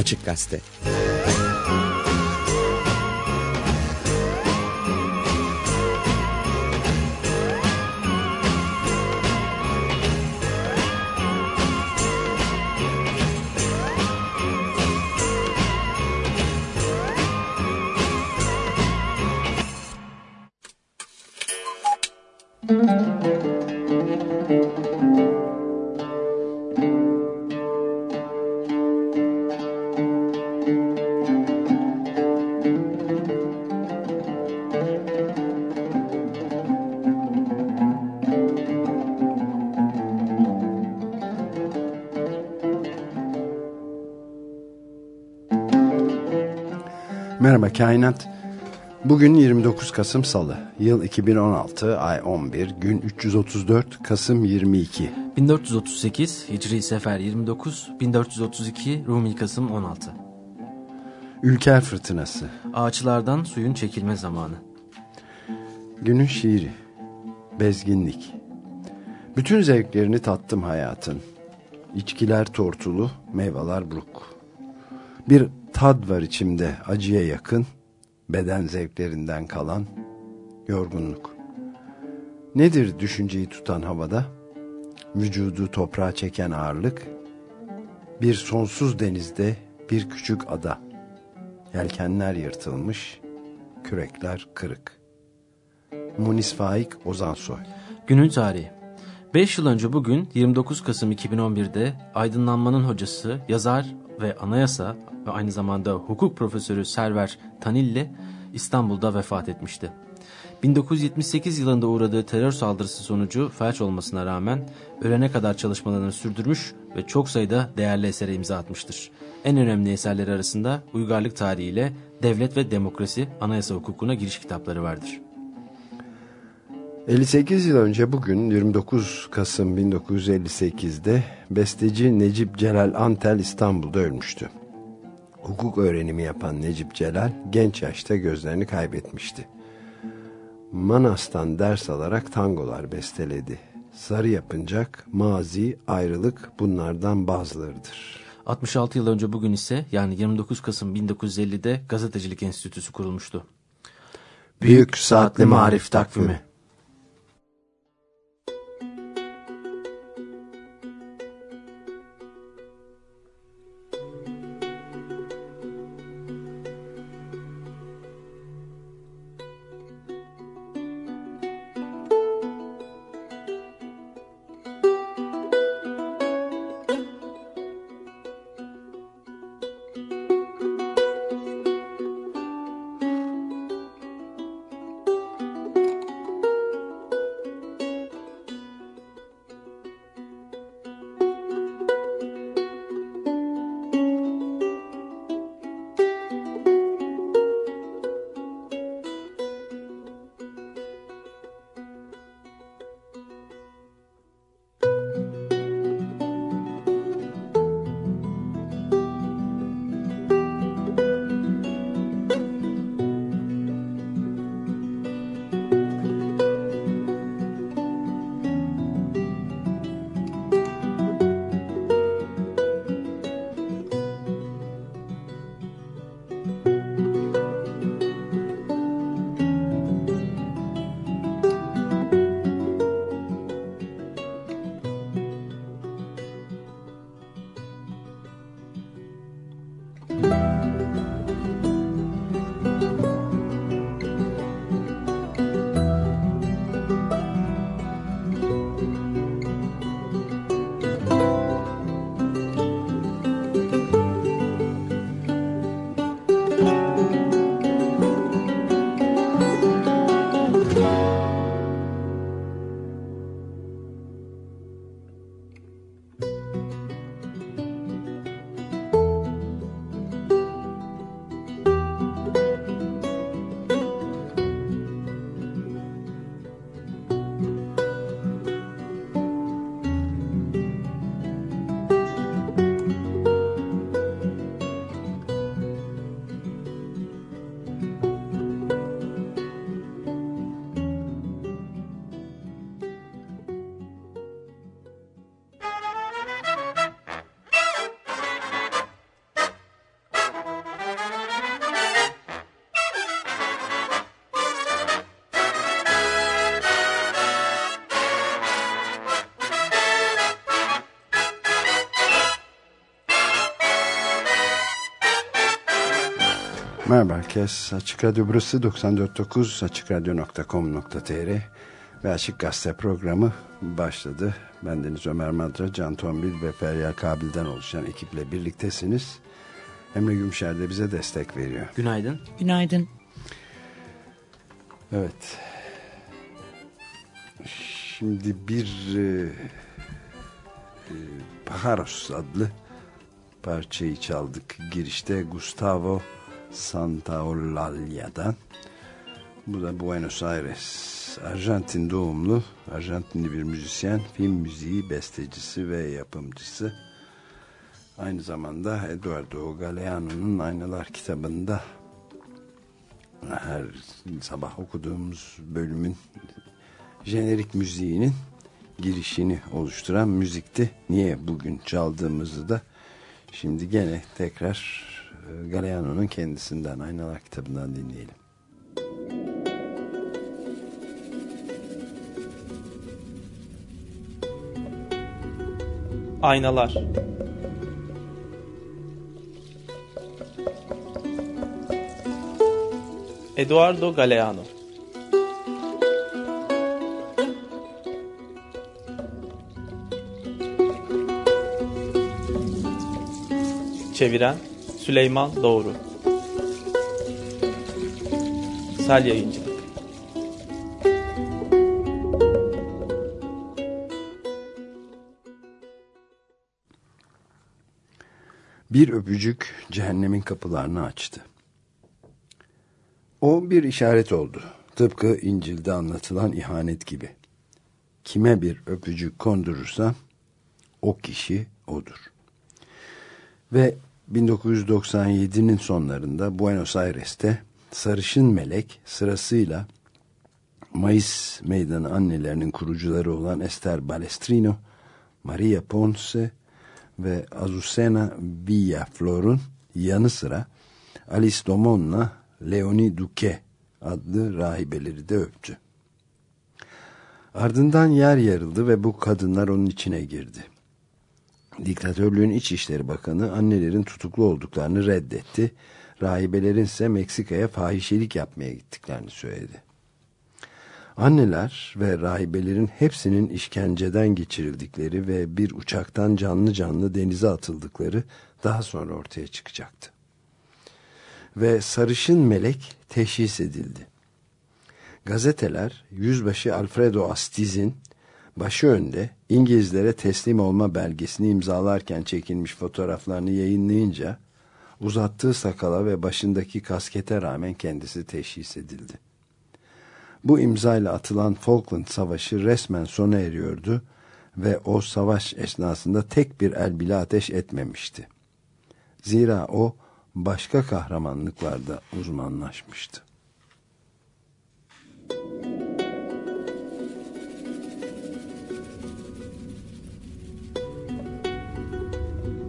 Açık Gazete. Kainat. Bugün 29 Kasım Salı. Yıl 2016, ay 11, gün 334, Kasım 22. 1438 Hicri Sefer 29, 1432 Rumi Kasım 16. Ülker Fırtınası. Ağaçlardan suyun çekilme zamanı. Günün şiiri. Bezginlik. Bütün zevklerini tattım hayatın. İçkiler tortulu, meyveler buruk. Bir tad var içimde acıya yakın, beden zevklerinden kalan yorgunluk. Nedir düşünceyi tutan havada? Vücudu toprağa çeken ağırlık, bir sonsuz denizde bir küçük ada. Yelkenler yırtılmış, kürekler kırık. Munis Faik Ozansoy Günün tarihi 5 yıl önce bugün 29 Kasım 2011'de aydınlanmanın hocası, yazar ve anayasa ve aynı zamanda hukuk profesörü Server Tanilli İstanbul'da vefat etmişti. 1978 yılında uğradığı terör saldırısı sonucu felç olmasına rağmen ölene kadar çalışmalarını sürdürmüş ve çok sayıda değerli esere imza atmıştır. En önemli eserleri arasında uygarlık tarihiyle devlet ve demokrasi anayasa hukukuna giriş kitapları vardır. 58 yıl önce bugün 29 Kasım 1958'de besteci Necip Celal Antel İstanbul'da ölmüştü. Hukuk öğrenimi yapan Necip Celal genç yaşta gözlerini kaybetmişti. Manas'tan ders alarak tangolar besteledi. Sarı yapıncak, mazi, ayrılık bunlardan bazılarıdır. 66 yıl önce bugün ise yani 29 Kasım 1950'de Gazetecilik Enstitüsü kurulmuştu. Büyük Saatli Marif Takvimi Herkes. Açık Radyo burası 94.9 açıkradyo.com.tr ve Açık Gazete programı başladı. Ben Deniz Ömer Madra, Can Tombil ve Feryal Kabil'den oluşan ekiple birliktesiniz. Emre Gümşer de bize destek veriyor. Günaydın. Günaydın. Evet. Şimdi bir e, e, Pajaros adlı parçayı çaldık. Girişte Gustavo Santaolalla'dan. Bu da Buenos Aires. Arjantin doğumlu, Arjantinli bir müzisyen, film müziği bestecisi ve yapımcısı. Aynı zamanda Eduardo Galeano'nun Aynalar kitabında her sabah okuduğumuz bölümün jenerik müziğinin girişini oluşturan müzikti. Niye bugün çaldığımızı da şimdi gene tekrar Galeano'nun kendisinden Aynalar kitabından dinleyelim. Aynalar Eduardo Galeano Çeviren Süleyman Doğru Sel Yayıncılık Bir öpücük cehennemin kapılarını açtı. O bir işaret oldu. Tıpkı İncil'de anlatılan ihanet gibi. Kime bir öpücük kondurursa o kişi odur. Ve 1997'nin sonlarında Buenos Aires'te sarışın melek sırasıyla Mayıs Meydanı annelerinin kurucuları olan Esther Balestrino, Maria Ponce ve Azucena Villaflor'un yanı sıra Alice Domon'la Leonie Duque adlı rahibeleri de öptü. Ardından yer yarıldı ve bu kadınlar onun içine girdi. Diktatörlüğün İçişleri Bakanı annelerin tutuklu olduklarını reddetti. Rahibelerin ise Meksika'ya fahişelik yapmaya gittiklerini söyledi. Anneler ve rahibelerin hepsinin işkenceden geçirildikleri ve bir uçaktan canlı canlı denize atıldıkları daha sonra ortaya çıkacaktı. Ve sarışın melek teşhis edildi. Gazeteler yüzbaşı Alfredo Astiz'in başı önde İngilizlere teslim olma belgesini imzalarken çekilmiş fotoğraflarını yayınlayınca uzattığı sakala ve başındaki kaskete rağmen kendisi teşhis edildi. Bu imzayla atılan Falkland Savaşı resmen sona eriyordu ve o savaş esnasında tek bir el bile ateş etmemişti. Zira o başka kahramanlıklarda uzmanlaşmıştı.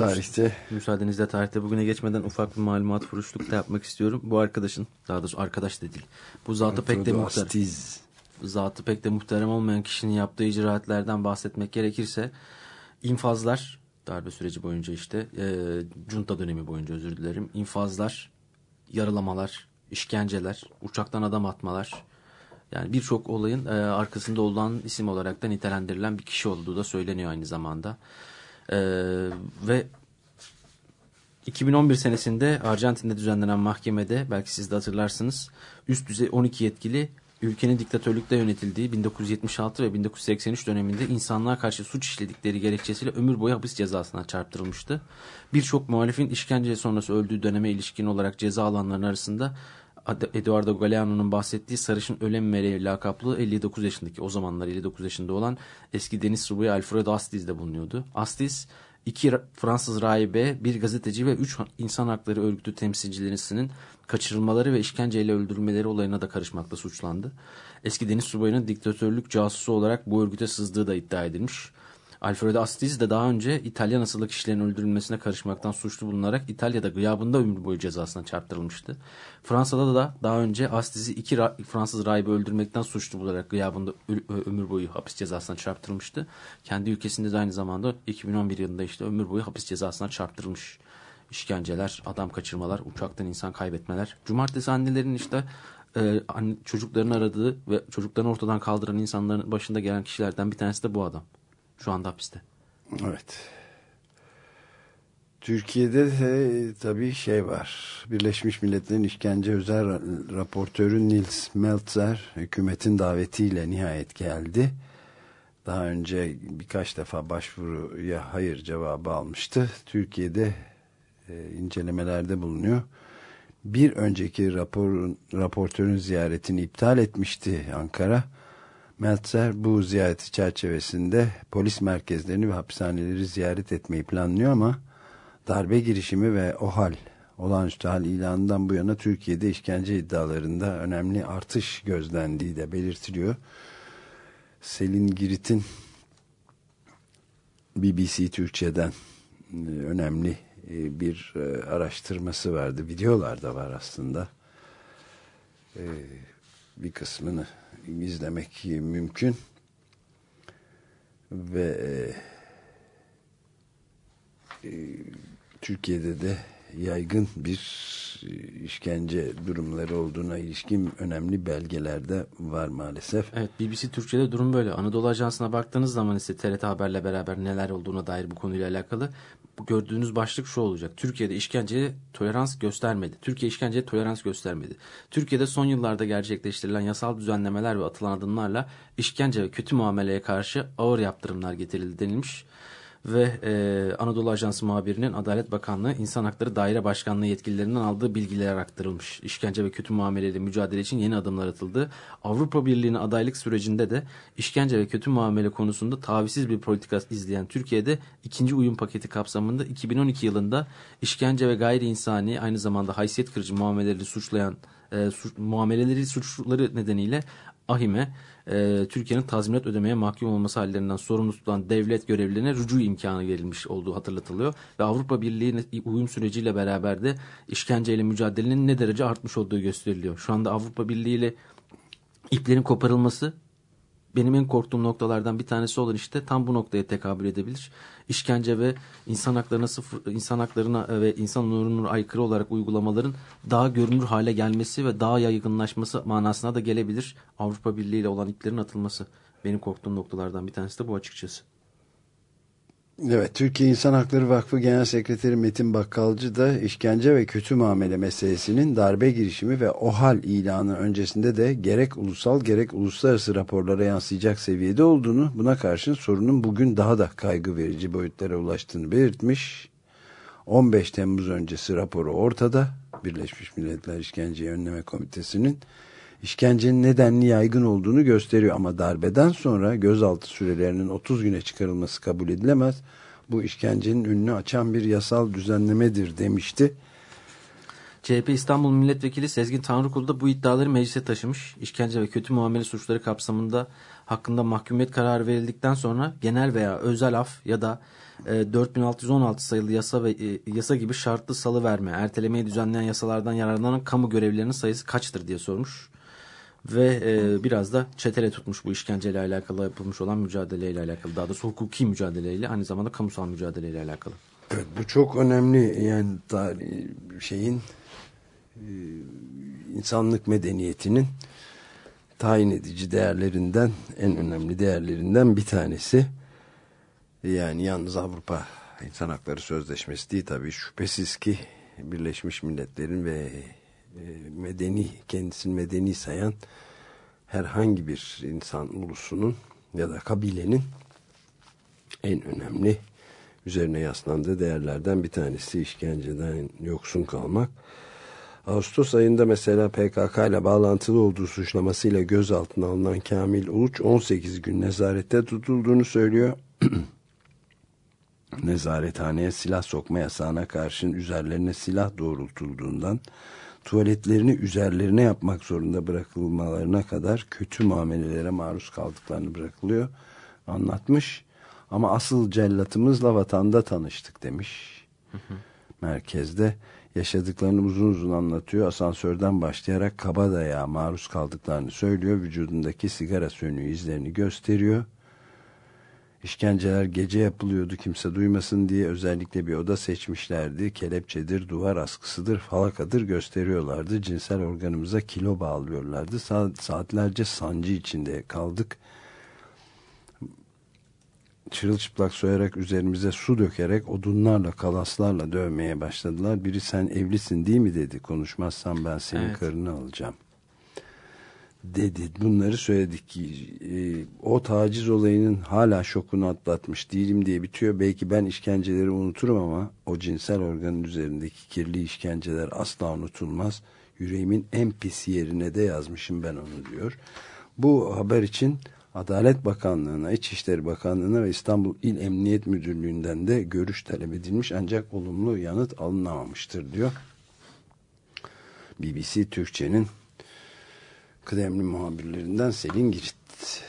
tarihte Müsaadenizle tarihte bugüne geçmeden ufak bir malumat furuşluk da yapmak istiyorum. Bu arkadaşın daha doğrusu arkadaş da değil. Bu zatı pek de muhterem, zatı pek de muhterem olmayan kişinin yaptığı icraatlerden bahsetmek gerekirse infazlar darbe süreci boyunca işte e, junta dönemi boyunca özür dilerim infazlar yaralamalar işkenceler uçaktan adam atmalar yani birçok olayın e, arkasında olan isim olarak da nitelendirilen bir kişi olduğu da söyleniyor aynı zamanda. E, ve 2011 senesinde Arjantin'de düzenlenen mahkemede belki siz de hatırlarsınız üst düzey 12 yetkili ülkenin diktatörlükte yönetildiği 1976 ve 1983 döneminde insanlığa karşı suç işledikleri gerekçesiyle ömür boyu hapis cezasına çarptırılmıştı. Birçok muhalifin işkence sonrası öldüğü döneme ilişkin olarak ceza alanların arasında Eduardo Galeano'nun bahsettiği sarışın ölen meleği lakaplı 59 yaşındaki o zamanlar 59 yaşında olan eski deniz subayı Alfredo Astiz'de bulunuyordu. Astiz iki Fransız rahibe, bir gazeteci ve üç insan hakları örgütü temsilcilerinin kaçırılmaları ve işkenceyle öldürülmeleri olayına da karışmakla suçlandı. Eski deniz subayının diktatörlük casusu olarak bu örgüte sızdığı da iddia edilmiş. Alfredo Astiz de daha önce İtalyan asıllı kişilerin öldürülmesine karışmaktan suçlu bulunarak İtalya'da gıyabında ömür boyu cezasına çarptırılmıştı. Fransa'da da daha önce Astiz'i iki Fransız rahibi öldürmekten suçlu bularak gıyabında ömür boyu hapis cezasına çarptırılmıştı. Kendi ülkesinde de aynı zamanda 2011 yılında işte ömür boyu hapis cezasına çarptırılmış. İşkenceler, adam kaçırmalar, uçaktan insan kaybetmeler. Cumartesi annelerin işte e, çocuklarını aradığı ve çocuklarını ortadan kaldıran insanların başında gelen kişilerden bir tanesi de bu adam. Şu anda hapiste. Evet. Türkiye'de de tabii şey var. Birleşmiş Milletler'in işkence özel raportörü Nils Meltzer hükümetin davetiyle nihayet geldi. Daha önce birkaç defa başvuruya hayır cevabı almıştı. Türkiye'de e, incelemelerde bulunuyor. Bir önceki raporun, raportörün ziyaretini iptal etmişti Ankara. Meltzer bu ziyareti çerçevesinde polis merkezlerini ve hapishaneleri ziyaret etmeyi planlıyor ama darbe girişimi ve OHAL olağanüstü hal ilanından bu yana Türkiye'de işkence iddialarında önemli artış gözlendiği de belirtiliyor. Selin Girit'in BBC Türkçe'den e, önemli e, bir e, araştırması vardı. Videolar da var aslında. Bir kısmını izlemek mümkün. Ve Türkiye'de de yaygın bir işkence durumları olduğuna ilişkin önemli belgelerde var maalesef. Evet BBC Türkçe'de durum böyle. Anadolu Ajansı'na baktığınız zaman ise TRT Haber'le beraber neler olduğuna dair bu konuyla alakalı gördüğünüz başlık şu olacak. Türkiye'de işkenceye tolerans göstermedi. Türkiye işkenceye tolerans göstermedi. Türkiye'de son yıllarda gerçekleştirilen yasal düzenlemeler ve atılan adımlarla işkence ve kötü muameleye karşı ağır yaptırımlar getirildi denilmiş ve e, Anadolu Ajansı muhabirinin Adalet Bakanlığı İnsan Hakları Daire Başkanlığı yetkililerinden aldığı bilgiler aktarılmış. İşkence ve kötü muameleyle mücadele için yeni adımlar atıldı. Avrupa Birliği'nin adaylık sürecinde de işkence ve kötü muamele konusunda tavizsiz bir politika izleyen Türkiye'de ikinci uyum paketi kapsamında 2012 yılında işkence ve gayri insani aynı zamanda haysiyet kırıcı muameleleri suçlayan e, suç, muameleleri suçları nedeniyle ahime e, Türkiye'nin tazminat ödemeye mahkum olması hallerinden sorumlu tutulan devlet görevlilerine rücu imkanı verilmiş olduğu hatırlatılıyor. Ve Avrupa Birliği uyum süreciyle beraber de işkenceyle mücadelenin ne derece artmış olduğu gösteriliyor. Şu anda Avrupa Birliği ile iplerin koparılması benim en korktuğum noktalardan bir tanesi olan işte tam bu noktaya tekabül edebilir. İşkence ve insan haklarına sıfır, insan haklarına ve insan onuruna aykırı olarak uygulamaların daha görünür hale gelmesi ve daha yaygınlaşması manasına da gelebilir. Avrupa Birliği ile olan iplerin atılması benim korktuğum noktalardan bir tanesi de bu açıkçası. Evet, Türkiye İnsan Hakları Vakfı Genel Sekreteri Metin Bakkalcı da işkence ve kötü muamele meselesinin darbe girişimi ve OHAL ilanı öncesinde de gerek ulusal gerek uluslararası raporlara yansıyacak seviyede olduğunu, buna karşın sorunun bugün daha da kaygı verici boyutlara ulaştığını belirtmiş. 15 Temmuz öncesi raporu ortada. Birleşmiş Milletler İşkence Önleme Komitesi'nin işkencenin nedenli yaygın olduğunu gösteriyor. Ama darbeden sonra gözaltı sürelerinin 30 güne çıkarılması kabul edilemez. Bu işkencenin önünü açan bir yasal düzenlemedir demişti. CHP İstanbul Milletvekili Sezgin Tanrıkulu da bu iddiaları meclise taşımış. İşkence ve kötü muamele suçları kapsamında hakkında mahkumiyet kararı verildikten sonra genel veya özel af ya da e, 4616 sayılı yasa ve e, yasa gibi şartlı salı verme, ertelemeyi düzenleyen yasalardan yararlanan kamu görevlilerinin sayısı kaçtır diye sormuş ve e, biraz da çetele tutmuş bu işkenceyle alakalı yapılmış olan mücadeleyle alakalı. Daha doğrusu hukuki mücadeleyle aynı zamanda kamusal mücadeleyle alakalı. Evet bu çok önemli yani şeyin e, insanlık medeniyetinin tayin edici değerlerinden en önemli değerlerinden bir tanesi. Yani yalnız Avrupa İnsan Hakları Sözleşmesi değil tabii şüphesiz ki Birleşmiş Milletler'in ve e, medeni kendisini medeni sayan herhangi bir insan ulusunun ya da kabilenin en önemli üzerine yaslandığı değerlerden bir tanesi işkenceden yoksun kalmak. Ağustos ayında mesela PKK ile bağlantılı olduğu suçlamasıyla gözaltına alınan Kamil Uluç 18 gün nezarette tutulduğunu söylüyor. Nezarethaneye silah sokma yasağına karşın üzerlerine silah doğrultulduğundan tuvaletlerini üzerlerine yapmak zorunda bırakılmalarına kadar kötü muamelelere maruz kaldıklarını bırakılıyor. Anlatmış ama asıl cellatımızla vatanda tanıştık demiş. Merkezde yaşadıklarını uzun uzun anlatıyor. Asansörden başlayarak kabadaya maruz kaldıklarını söylüyor. Vücudundaki sigara sönüğü izlerini gösteriyor. İşkenceler gece yapılıyordu kimse duymasın diye özellikle bir oda seçmişlerdi. Kelepçedir, duvar askısıdır, falakadır gösteriyorlardı. Cinsel organımıza kilo bağlıyorlardı. Sa saatlerce sancı içinde kaldık. Çırılçıplak soyarak üzerimize su dökerek odunlarla kalaslarla dövmeye başladılar. Biri sen evlisin değil mi dedi. Konuşmazsan ben senin Evet. karını alacağım dedi. Bunları söyledik ki e, o taciz olayının hala şokunu atlatmış değilim diye bitiyor. Belki ben işkenceleri unuturum ama o cinsel organın üzerindeki kirli işkenceler asla unutulmaz. Yüreğimin en pis yerine de yazmışım ben onu diyor. Bu haber için Adalet Bakanlığı'na, İçişleri Bakanlığı'na ve İstanbul İl Emniyet Müdürlüğü'nden de görüş talep edilmiş ancak olumlu yanıt alınamamıştır diyor. BBC Türkçe'nin kıdemli muhabirlerinden Selin Girit.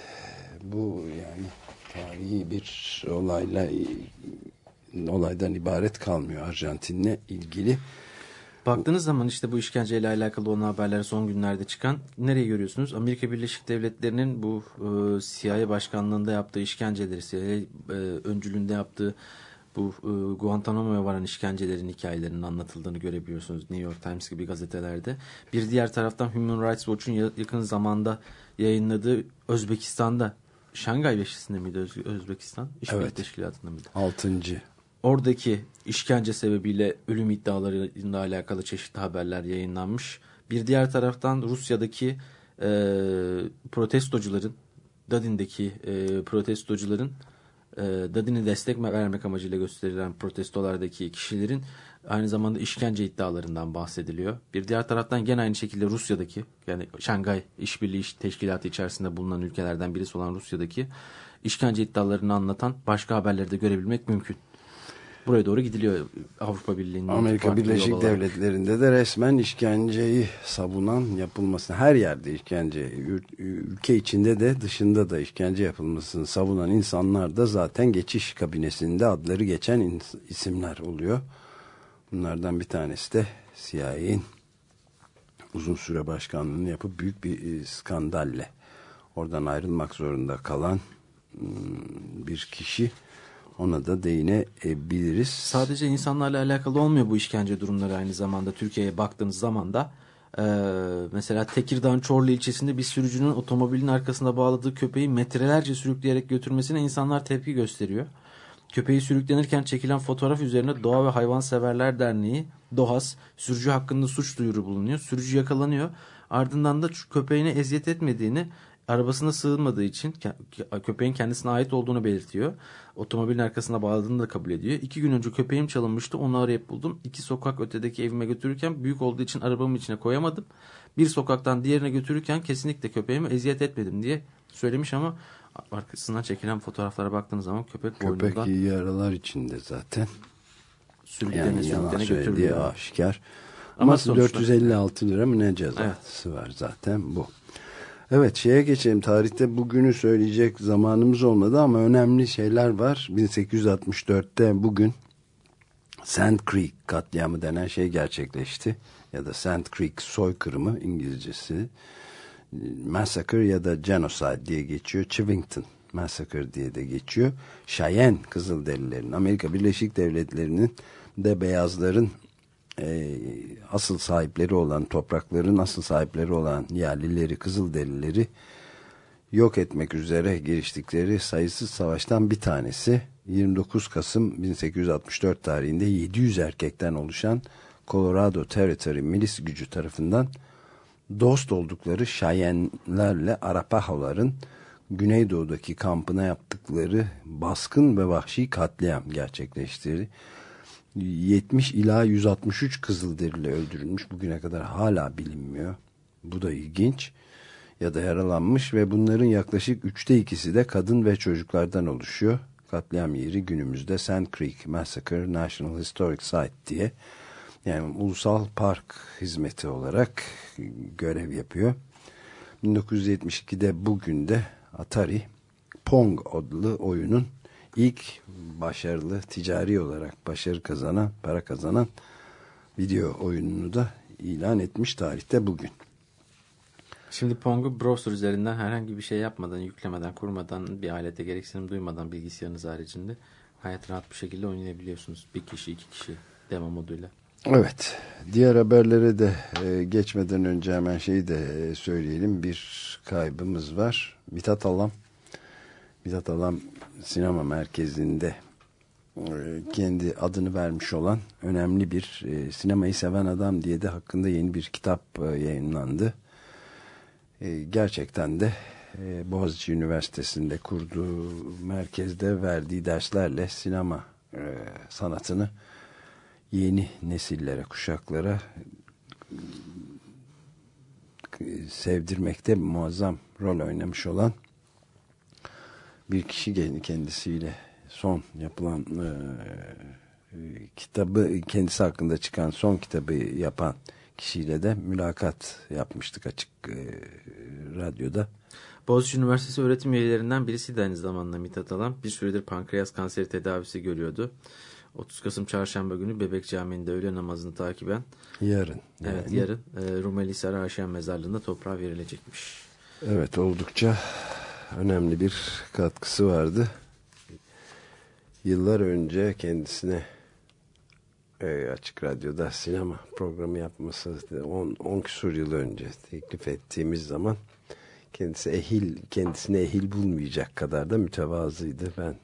Bu yani tarihi bir olayla olaydan ibaret kalmıyor Arjantin'le ilgili. Baktığınız zaman işte bu işkenceyle alakalı olan haberler son günlerde çıkan nereye görüyorsunuz? Amerika Birleşik Devletleri'nin bu e, CIA başkanlığında yaptığı işkenceleri, CIA e, öncülüğünde yaptığı bu e, Guantanamo'ya varan işkencelerin hikayelerinin anlatıldığını görebiliyorsunuz New York Times gibi gazetelerde. Bir diğer taraftan Human Rights Watch'un ya- yakın zamanda yayınladığı Özbekistan'da Şangay Beşisi'nde miydi Öz- Özbekistan? İşbirliği Evet. Teşkilatı'nda mıydı? Altıncı. Oradaki işkence sebebiyle ölüm iddialarıyla alakalı çeşitli haberler yayınlanmış. Bir diğer taraftan Rusya'daki e, protestocuların, Dadin'deki e, protestocuların, e, Dadin'e destek vermek amacıyla gösterilen protestolardaki kişilerin aynı zamanda işkence iddialarından bahsediliyor. Bir diğer taraftan gene aynı şekilde Rusya'daki, yani Şangay İşbirliği Teşkilatı içerisinde bulunan ülkelerden birisi olan Rusya'daki işkence iddialarını anlatan başka haberleri de görebilmek mümkün. Buraya doğru gidiliyor Avrupa Birliği'nin. Amerika Birleşik. Devletleri'nde de resmen işkenceyi savunan yapılmasını her yerde işkence ül- ülke içinde de dışında da işkence yapılmasını savunan insanlar da zaten geçiş kabinesinde adları geçen isimler oluyor. Bunlardan bir tanesi de CIA'in uzun süre başkanlığını yapıp büyük bir e, skandalle oradan ayrılmak zorunda kalan hmm, bir kişi ona da değinebiliriz. Sadece insanlarla alakalı olmuyor bu işkence durumları aynı zamanda. Türkiye'ye baktığınız zaman da e, mesela Tekirdağ'ın Çorlu ilçesinde bir sürücünün otomobilin arkasında bağladığı köpeği metrelerce sürükleyerek götürmesine insanlar tepki gösteriyor. Köpeği sürüklenirken çekilen fotoğraf üzerine Doğa ve Hayvanseverler Derneği DOHAS sürücü hakkında suç duyuru bulunuyor. Sürücü yakalanıyor. Ardından da köpeğine eziyet etmediğini arabasına sığınmadığı için köpeğin kendisine ait olduğunu belirtiyor. Otomobilin arkasına bağladığını da kabul ediyor. İki gün önce köpeğim çalınmıştı onu arayıp buldum. İki sokak ötedeki evime götürürken büyük olduğu için arabamın içine koyamadım. Bir sokaktan diğerine götürürken kesinlikle köpeğime eziyet etmedim diye söylemiş ama arkasından çekilen fotoğraflara baktığınız zaman köpek, Köpek boynunda yaralar içinde zaten. sürüklene Yani sürüklene götürülüyor. aşikar. Ama Ama, sonuçta- 456 lira mı ne cezası var zaten bu. Evet şeye geçelim. Tarihte bugünü söyleyecek zamanımız olmadı ama önemli şeyler var. 1864'te bugün Sand Creek katliamı denen şey gerçekleşti. Ya da Sand Creek soykırımı İngilizcesi. Massacre ya da Genocide diye geçiyor. Chivington Massacre diye de geçiyor. Cheyenne Kızılderililerin Amerika Birleşik Devletleri'nin de beyazların e, asıl sahipleri olan toprakların asıl sahipleri olan yerlileri Kızılderilileri yok etmek üzere giriştikleri sayısız savaştan bir tanesi 29 Kasım 1864 tarihinde 700 erkekten oluşan Colorado Territory milis gücü tarafından dost oldukları Cheyenne'lerle Arapaho'ların Güneydoğu'daki kampına yaptıkları baskın ve vahşi katliam gerçekleştirdi. 70 ila 163 Kızılderili öldürülmüş. Bugüne kadar hala bilinmiyor. Bu da ilginç. Ya da yaralanmış ve bunların yaklaşık üçte ikisi de kadın ve çocuklardan oluşuyor. Katliam yeri günümüzde Sand Creek Massacre National Historic Site diye yani ulusal park hizmeti olarak görev yapıyor. 1972'de bugün de Atari Pong adlı oyunun ilk başarılı ticari olarak başarı kazanan, para kazanan video oyununu da ilan etmiş tarihte bugün. Şimdi Pong'u browser üzerinden herhangi bir şey yapmadan, yüklemeden, kurmadan, bir alete gereksinim duymadan bilgisayarınız haricinde hayat rahat bir şekilde oynayabiliyorsunuz. Bir kişi, iki kişi demo moduyla. Evet. Diğer haberlere de e, geçmeden önce hemen şeyi de e, söyleyelim. Bir kaybımız var. Mithat Alam. Mithat Alam sinema merkezinde e, kendi adını vermiş olan önemli bir e, sinemayı seven adam diye de hakkında yeni bir kitap e, yayınlandı. Gerçekten de Boğaziçi Üniversitesi'nde kurduğu merkezde verdiği derslerle sinema sanatını yeni nesillere, kuşaklara sevdirmekte muazzam rol oynamış olan bir kişi kendisiyle son yapılan e, kitabı kendisi hakkında çıkan son kitabı yapan kişiyle de mülakat yapmıştık açık e, radyoda. Boğaziçi Üniversitesi öğretim üyelerinden birisi de aynı zamanda Mithat Alan. Bir süredir pankreas kanseri tedavisi görüyordu. 30 Kasım Çarşamba günü Bebek Camii'nde öğle namazını takiben yarın. Evet yani. yarın e, Rumeli Sarı Aşen Mezarlığı'nda toprağa verilecekmiş. Evet oldukça önemli bir katkısı vardı. Yıllar önce kendisine e, Açık Radyo'da sinema programı yapması 10 küsur yıl önce teklif ettiğimiz zaman kendisi ehil kendisine ehil bulmayacak kadar da mütevazıydı. Ben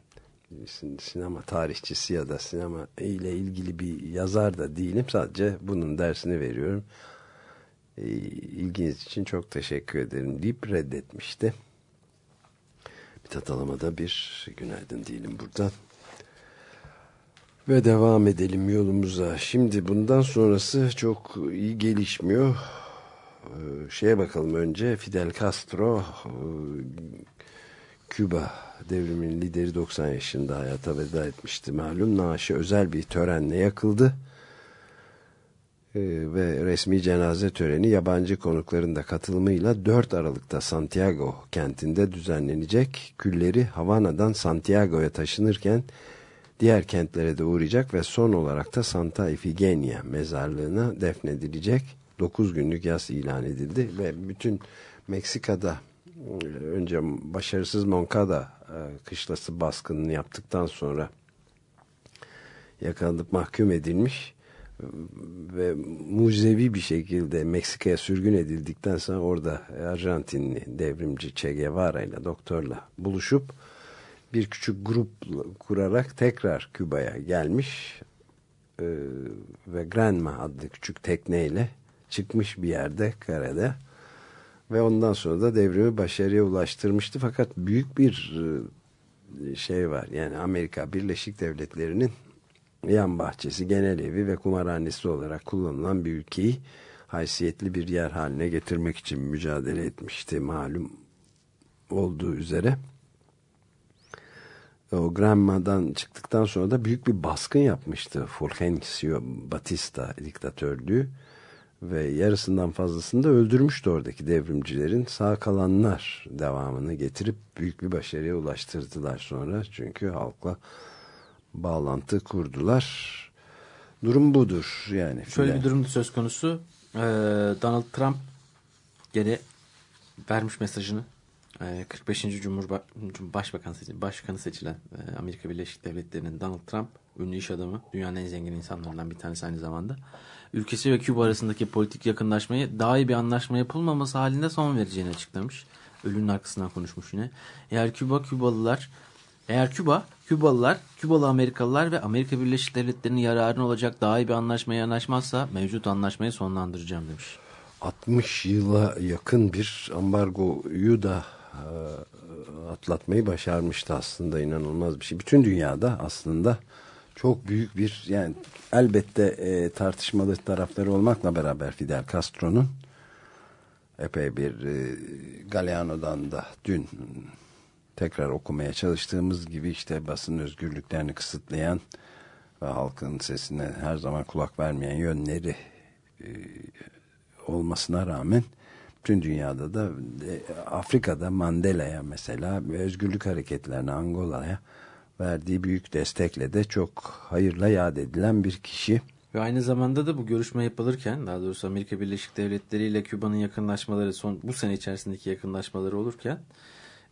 sinema tarihçisi ya da sinema ile ilgili bir yazar da değilim. Sadece bunun dersini veriyorum. E, ilginiz için çok teşekkür ederim deyip reddetmişti. Mithat Alam'a bir günaydın diyelim buradan. Ve devam edelim yolumuza. Şimdi bundan sonrası çok iyi gelişmiyor. Ee, şeye bakalım önce Fidel Castro e, Küba devriminin lideri 90 yaşında hayata veda etmişti. Malum naaşı özel bir törenle yakıldı. Ee, ve resmi cenaze töreni yabancı konukların da katılımıyla 4 Aralık'ta Santiago kentinde düzenlenecek. Külleri Havana'dan Santiago'ya taşınırken diğer kentlere de uğrayacak ve son olarak da Santa Ifigenia mezarlığına defnedilecek. 9 günlük yas ilan edildi ve bütün Meksika'da önce başarısız Moncada e, kışlası baskınını yaptıktan sonra yakalanıp mahkum edilmiş ve mucizevi bir şekilde Meksika'ya sürgün edildikten sonra orada Arjantinli devrimci Che Guevara ile doktorla buluşup bir küçük grup kurarak tekrar Küba'ya gelmiş e, ve Granma adlı küçük tekneyle çıkmış bir yerde karede ve ondan sonra da devrimi başarıya ulaştırmıştı. Fakat büyük bir e, şey var yani Amerika Birleşik Devletleri'nin yan bahçesi genel evi ve kumarhanesi olarak kullanılan bir ülkeyi haysiyetli bir yer haline getirmek için mücadele etmişti malum olduğu üzere. O Granma'dan çıktıktan sonra da büyük bir baskın yapmıştı Fulgencio Batista diktatörlüğü ve yarısından fazlasını da öldürmüştü oradaki devrimcilerin. Sağ kalanlar devamını getirip büyük bir başarıya ulaştırdılar sonra. Çünkü halkla bağlantı kurdular durum budur yani. Şöyle bir durum söz konusu ee, Donald Trump geri vermiş mesajını 45. Cumhurba Başbakan seçilen, Başkanı seçilen e, Amerika Birleşik Devletleri'nin Donald Trump, ünlü iş adamı, dünyanın en zengin insanlarından bir tanesi aynı zamanda. Ülkesi ve Küba arasındaki politik yakınlaşmayı daha iyi bir anlaşma yapılmaması halinde son vereceğini açıklamış. Ölünün arkasından konuşmuş yine. Eğer Küba, Kübalılar, eğer Küba, Kübalılar, Kübalı Amerikalılar ve Amerika Birleşik Devletleri'nin yararına olacak daha iyi bir anlaşmaya yanaşmazsa mevcut anlaşmayı sonlandıracağım demiş. 60 yıla yakın bir ambargoyu da e, atlatmayı başarmıştı aslında inanılmaz bir şey. Bütün dünyada aslında Çok büyük bir yani elbette e, tartışmalı tarafları olmakla beraber Fidel Castro'nun epey bir e, Galeano'dan da dün tekrar okumaya çalıştığımız gibi işte basın özgürlüklerini kısıtlayan ve halkın sesine her zaman kulak vermeyen yönleri e, olmasına rağmen tüm dünyada da e, Afrika'da Mandela'ya mesela özgürlük hareketlerine Angola'ya verdiği büyük destekle de çok hayırla yad edilen bir kişi. Ve aynı zamanda da bu görüşme yapılırken daha doğrusu Amerika Birleşik Devletleri ile Küba'nın yakınlaşmaları son bu sene içerisindeki yakınlaşmaları olurken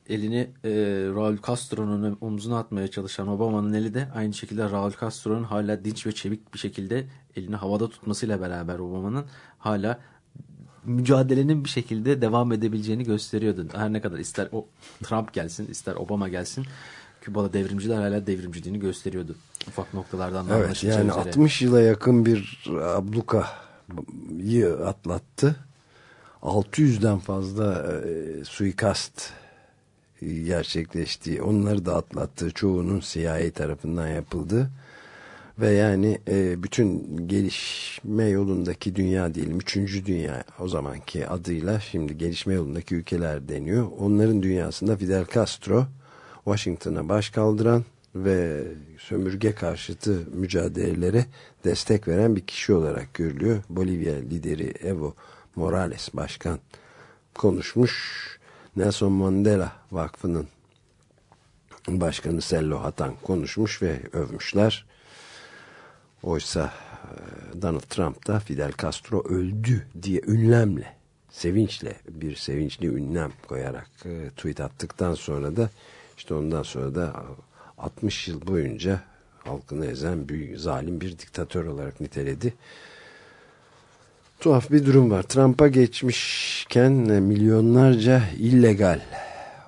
elini e, Raul Castro'nun omzuna atmaya çalışan Obama'nın eli de aynı şekilde Raul Castro'nun hala dinç ve çevik bir şekilde elini havada tutmasıyla beraber Obama'nın hala mücadelenin bir şekilde devam edebileceğini gösteriyordu. Her ne kadar ister o Trump gelsin ister Obama gelsin Küba'da devrimciler hala devrimciliğini gösteriyordu. Ufak noktalardan da Evet yani üzere. 60 yıla yakın bir ablukayı atlattı. 600'den fazla e, suikast gerçekleşti. Onları da atlattı. Çoğunun CIA tarafından yapıldı. Ve yani e, bütün gelişme yolundaki dünya diyelim. Üçüncü dünya o zamanki adıyla şimdi gelişme yolundaki ülkeler deniyor. Onların dünyasında Fidel Castro Washington'a baş kaldıran ve sömürge karşıtı mücadelelere destek veren bir kişi olarak görülüyor. Bolivya lideri Evo Morales başkan konuşmuş. Nelson Mandela Vakfı'nın başkanı Sello Hatan konuşmuş ve övmüşler. Oysa e, Donald Trump da Fidel Castro öldü diye ünlemle, sevinçle bir sevinçli ünlem koyarak e, tweet attıktan sonra da işte ondan sonra da 60 yıl boyunca halkını ezen büyük zalim bir diktatör olarak niteledi. Tuhaf bir durum var. Trump'a geçmişken milyonlarca illegal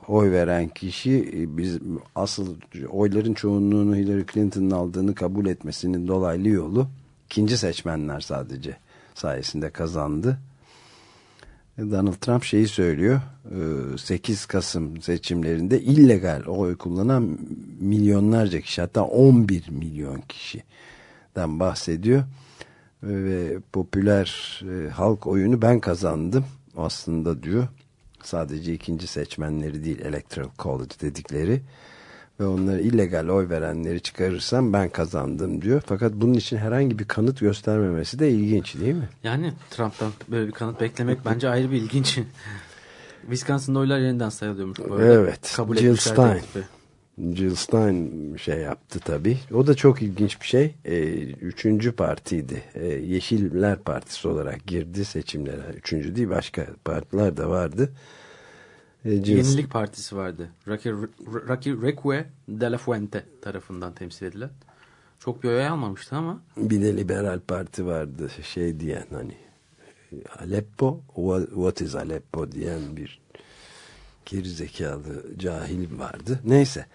oy veren kişi biz asıl oyların çoğunluğunu Hillary Clinton'ın aldığını kabul etmesinin dolaylı yolu ikinci seçmenler sadece sayesinde kazandı. Donald Trump şeyi söylüyor 8 Kasım seçimlerinde illegal oy kullanan milyonlarca kişi hatta 11 milyon kişiden bahsediyor ve popüler halk oyunu ben kazandım aslında diyor sadece ikinci seçmenleri değil Electoral College dedikleri ve onları illegal oy verenleri çıkarırsam ben kazandım diyor. Fakat bunun için herhangi bir kanıt göstermemesi de ilginç değil mi? Yani Trump'tan böyle bir kanıt beklemek bence ayrı bir ilginç. Wisconsin'da oylar yeniden sayılıyormuş. Böyle. Evet. Kabul Jill Stein. Teklifi. Jill Stein şey yaptı tabii. O da çok ilginç bir şey. Ee, üçüncü partiydi. Ee, Yeşiller Partisi olarak girdi seçimlere. Üçüncü değil başka partiler de vardı. Ee, Jill... Yenilik Partisi vardı. Rocky, Rocky Reque de la Fuente tarafından temsil edilen. Çok bir oy almamıştı ama. Bir de Liberal Parti vardı şey diyen hani Aleppo, what is Aleppo diyen bir gerizekalı cahil vardı. Neyse.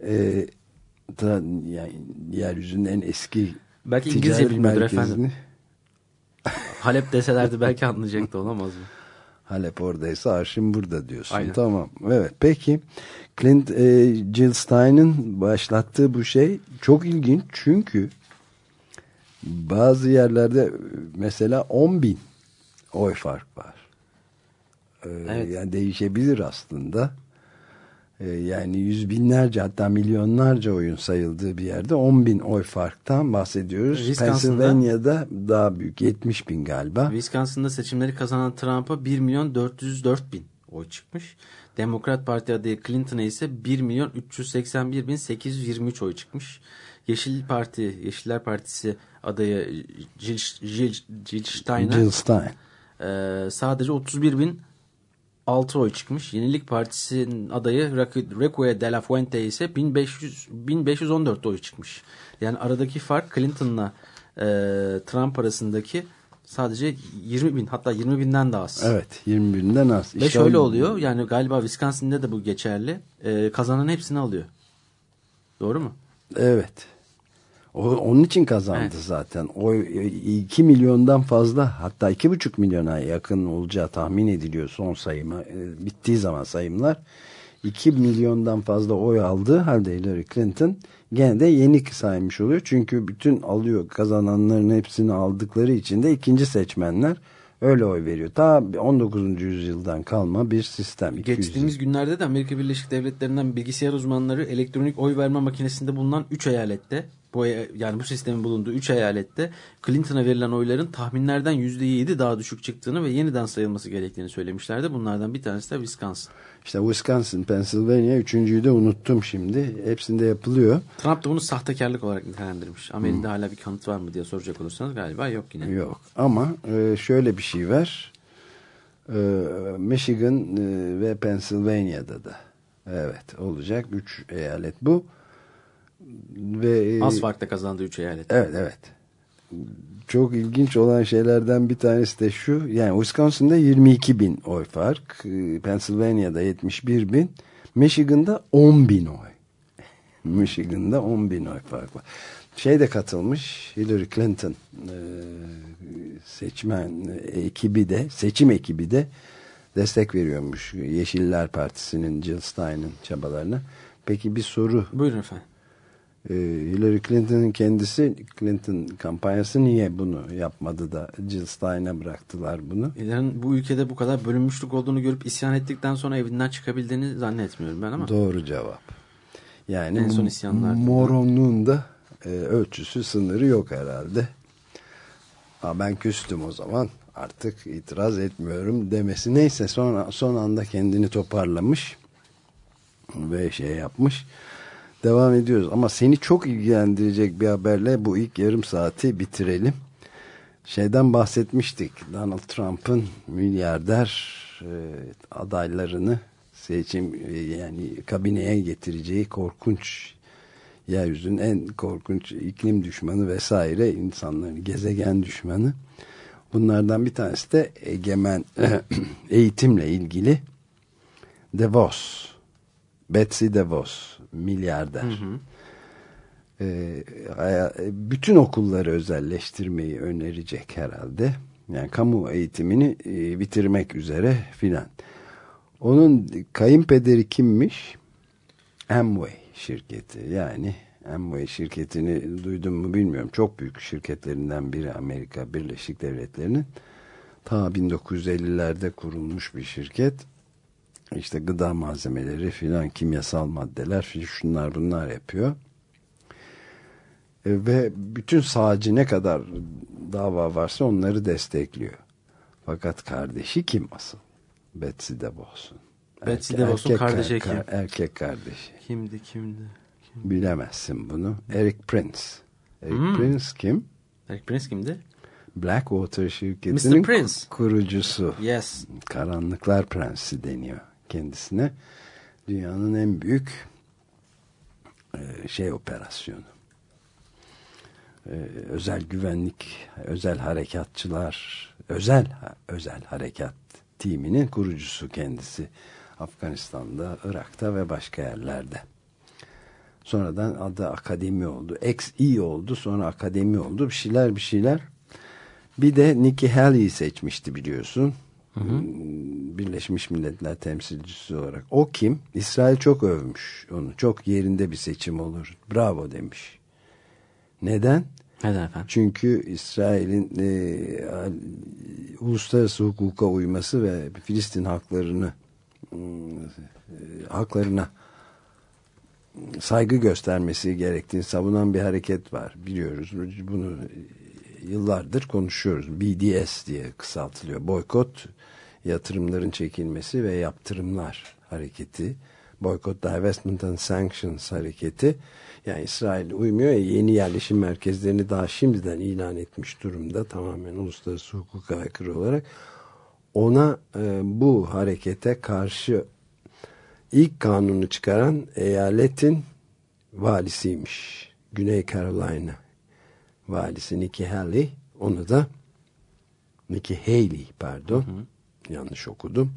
E, da, yani, yeryüzünün en eski Belki İngilizce bilmiyordur efendim. Halep deselerdi belki anlayacaktı olamaz mı? Halep oradaysa arşın burada diyorsun. Aynen. Tamam. Evet. Peki Clint e, Jill Stein'ın başlattığı bu şey çok ilginç çünkü bazı yerlerde mesela 10 bin oy fark var. Ee, evet. Yani değişebilir aslında. Ee, yani yüz binlerce hatta milyonlarca oyun sayıldığı bir yerde 10 bin oy farktan bahsediyoruz. Pennsylvania'da daha büyük 70 bin galiba. Wisconsin'da seçimleri kazanan Trump'a 1 milyon 404 bin oy çıkmış. Demokrat Parti adayı Clinton'a ise 1 milyon 381 bin 823 oy çıkmış. Yeşil Parti, Yeşiller Partisi adayı Jill, Jill, Jill Stein'a Jill Stein. e, sadece 31 bin 6 oy çıkmış. Yenilik Partisi'nin adayı Requie de la Fuente ise 1500, 1514 oy çıkmış. Yani aradaki fark Clinton'la e, Trump arasındaki sadece 20 bin hatta 20 binden daha az. Evet 20 binden az. Ve şöyle oluyor yani galiba Wisconsin'de de bu geçerli. E, kazanan hepsini alıyor. Doğru mu? Evet. O, onun için kazandı evet. zaten. O 2 milyondan fazla hatta 2,5 milyona yakın olacağı tahmin ediliyor son sayıma. E, bittiği zaman sayımlar. 2 milyondan fazla oy aldığı halde Hillary Clinton gene de yeni saymış oluyor. Çünkü bütün alıyor kazananların hepsini aldıkları için de ikinci seçmenler öyle oy veriyor. Ta 19. yüzyıldan kalma bir sistem. Geçtiğimiz günlerde de Amerika Birleşik Devletleri'nden bilgisayar uzmanları elektronik oy verme makinesinde bulunan 3 eyalette bu yani bu sistemin bulunduğu 3 eyalette Clinton'a verilen oyların tahminlerden %7 daha düşük çıktığını ve yeniden sayılması gerektiğini söylemişlerdi. Bunlardan bir tanesi de Wisconsin. İşte Wisconsin, Pennsylvania üçüncüyü de unuttum şimdi. Hepsinde yapılıyor. Trump da bunu sahtekarlık olarak nitelendirmiş. Ama elinde hala bir kanıt var mı diye soracak olursanız galiba yok yine. Yok ama e, şöyle bir şey var. E, Michigan e, ve Pennsylvania'da da evet olacak. Üç eyalet bu. Ve, Az farkta kazandığı üç eyalet. Evet evet. Çok ilginç olan şeylerden bir tanesi de şu. Yani Wisconsin'da 22 bin oy fark. Pennsylvania'da 71 bin. Michigan'da 10 bin oy. Michigan'da 10 bin oy fark var. Şey de katılmış Hillary Clinton e, seçmen ekibi de seçim ekibi de destek veriyormuş Yeşiller Partisi'nin Jill Stein'ın çabalarına. Peki bir soru. Buyurun efendim. Ee, Hillary Clinton'ın kendisi Clinton kampanyası niye bunu yapmadı da Jill Stein'a bıraktılar bunu? Hillary'nin bu ülkede bu kadar bölünmüşlük olduğunu görüp isyan ettikten sonra evinden çıkabildiğini zannetmiyorum ben ama. Doğru cevap. Yani en son isyanlar. Moronluğun da e, ölçüsü sınırı yok herhalde. Ha, ben küstüm o zaman artık itiraz etmiyorum demesi neyse sonra son anda kendini toparlamış ve şey yapmış devam ediyoruz. Ama seni çok ilgilendirecek bir haberle bu ilk yarım saati bitirelim. Şeyden bahsetmiştik. Donald Trump'ın milyarder e, adaylarını seçim e, yani kabineye getireceği korkunç yeryüzünün en korkunç iklim düşmanı vesaire insanların gezegen düşmanı. Bunlardan bir tanesi de egemen eğitimle ilgili Davos. Betsy Davos milyarder. Hı hı. Ee, bütün okulları özelleştirmeyi önerecek herhalde. Yani kamu eğitimini e, bitirmek üzere filan. Onun kayınpederi kimmiş? Amway şirketi. Yani Amway şirketini duydum mu bilmiyorum. Çok büyük şirketlerinden biri Amerika Birleşik Devletleri'nin. Ta 1950'lerde kurulmuş bir şirket işte gıda malzemeleri filan kimyasal maddeler şunlar bunlar yapıyor. E, ve bütün sağcı ne kadar dava varsa onları destekliyor. Fakat kardeşi kim asıl? Betsy DeVos'un. Betsy DeVos'un kardeşi kim? Ka erkek kardeşi. Kimdi kimdi? Kim? Bilemezsin bunu. Eric Prince. Eric hmm. Prince kim? Eric Prince kimdi? Blackwater şirketinin Mr. Prince. kurucusu. Yes. Karanlıklar Prensi deniyor kendisine. Dünyanın en büyük e, şey operasyonu. E, özel güvenlik, özel harekatçılar, özel özel harekat timinin kurucusu kendisi. Afganistan'da, Irak'ta ve başka yerlerde. Sonradan adı akademi oldu. Ex-E oldu. Sonra akademi oldu. Bir şeyler bir şeyler. Bir de Nikki Haley'i seçmişti biliyorsun. Hı hı. Birleşmiş Milletler temsilcisi olarak. O kim? İsrail çok övmüş onu. Çok yerinde bir seçim olur. Bravo demiş. Neden? Neden efendim? Çünkü İsrail'in e, uluslararası hukuka uyması ve Filistin haklarını e, haklarına saygı göstermesi gerektiğini savunan bir hareket var. Biliyoruz. Bunu yıllardır konuşuyoruz. BDS diye kısaltılıyor. Boykot yatırımların çekilmesi ve yaptırımlar hareketi, Boycott, Divestment and Sanctions hareketi, yani İsrail uymuyor ya yeni yerleşim merkezlerini daha şimdiden ilan etmiş durumda tamamen uluslararası hukuka aykırı olarak. Ona e, bu harekete karşı ilk kanunu çıkaran eyaletin valisiymiş. Güney Carolina valisi Nikki Haley onu da Nikki Haley pardon hı hı yanlış okudum.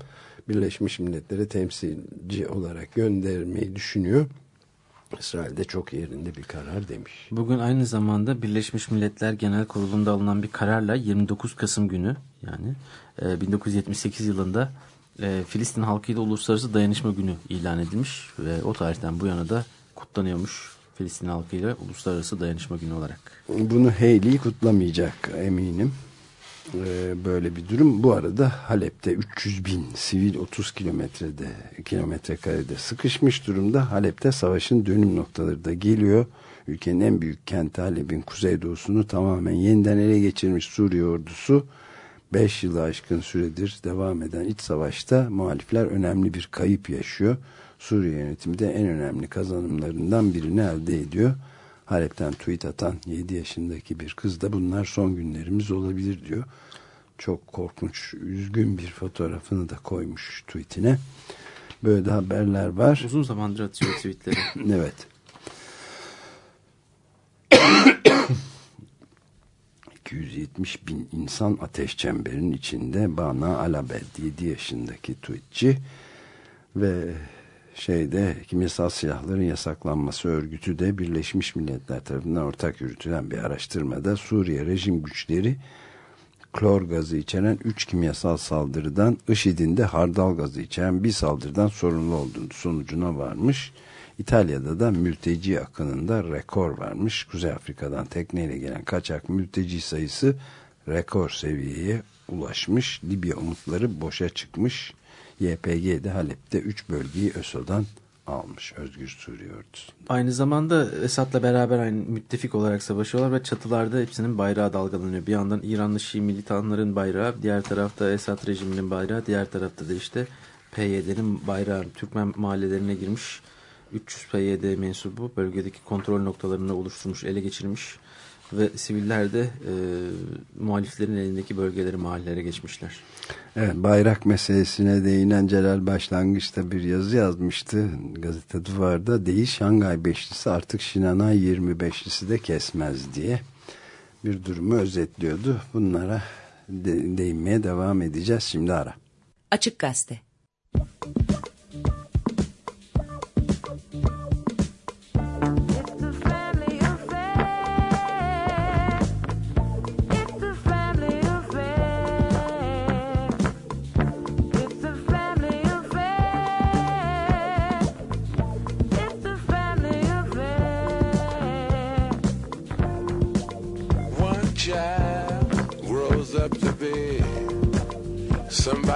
Birleşmiş Milletler'e temsilci olarak göndermeyi düşünüyor. İsrail'de çok yerinde bir karar demiş. Bugün aynı zamanda Birleşmiş Milletler Genel Kurulu'nda alınan bir kararla 29 Kasım günü yani 1978 e, yılında e, Filistin halkıyla Uluslararası Dayanışma Günü ilan edilmiş ve o tarihten bu yana da kutlanıyormuş Filistin halkıyla Uluslararası Dayanışma Günü olarak. Bunu Hayley kutlamayacak eminim. Ee, böyle bir durum. Bu arada Halep'te 300 bin sivil 30 kilometrede kilometre karede sıkışmış durumda. Halep'te savaşın dönüm noktaları da geliyor. Ülkenin en büyük kenti Halep'in kuzeydoğusunu tamamen yeniden ele geçirmiş Suriye ordusu 5 yılı aşkın süredir devam eden iç savaşta muhalifler önemli bir kayıp yaşıyor. Suriye yönetimi de en önemli kazanımlarından birini elde ediyor. Halep'ten tweet atan 7 yaşındaki bir kız da bunlar son günlerimiz olabilir diyor. Çok korkunç, üzgün bir fotoğrafını da koymuş tweetine. Böyle de haberler var. Uzun zamandır atıyor tweetleri. evet. 270 bin insan ateş çemberinin içinde Bana Alabed 7 yaşındaki tweetçi ve şeyde kimyasal silahların yasaklanması örgütü de Birleşmiş Milletler tarafından ortak yürütülen bir araştırmada Suriye rejim güçleri klor gazı içeren 3 kimyasal saldırıdan IŞİD'in de hardal gazı içeren bir saldırıdan sorumlu olduğunu sonucuna varmış. İtalya'da da mülteci akınında rekor varmış. Kuzey Afrika'dan tekneyle gelen kaçak mülteci sayısı rekor seviyeye ulaşmış. Libya umutları boşa çıkmış. YPG de Halep'te 3 bölgeyi ÖSO'dan almış Özgür Suriye Örgütü. Aynı zamanda Esad'la beraber aynı müttefik olarak savaşıyorlar ve çatılarda hepsinin bayrağı dalgalanıyor. Bir yandan İranlı Şii militanların bayrağı, diğer tarafta Esad rejiminin bayrağı, diğer tarafta da işte PYD'nin bayrağı Türkmen mahallelerine girmiş 300 PYD mensubu bölgedeki kontrol noktalarını oluşturmuş, ele geçirmiş ve siviller de e, muhaliflerin elindeki bölgeleri mahallelere geçmişler. Evet, bayrak meselesine değinen Celal başlangıçta bir yazı yazmıştı gazete duvarda. Değil Şangay Beşlisi artık Şinanay 25'lisi de kesmez diye bir durumu özetliyordu. Bunlara de değinmeye devam edeceğiz. Şimdi ara. Açık Gazete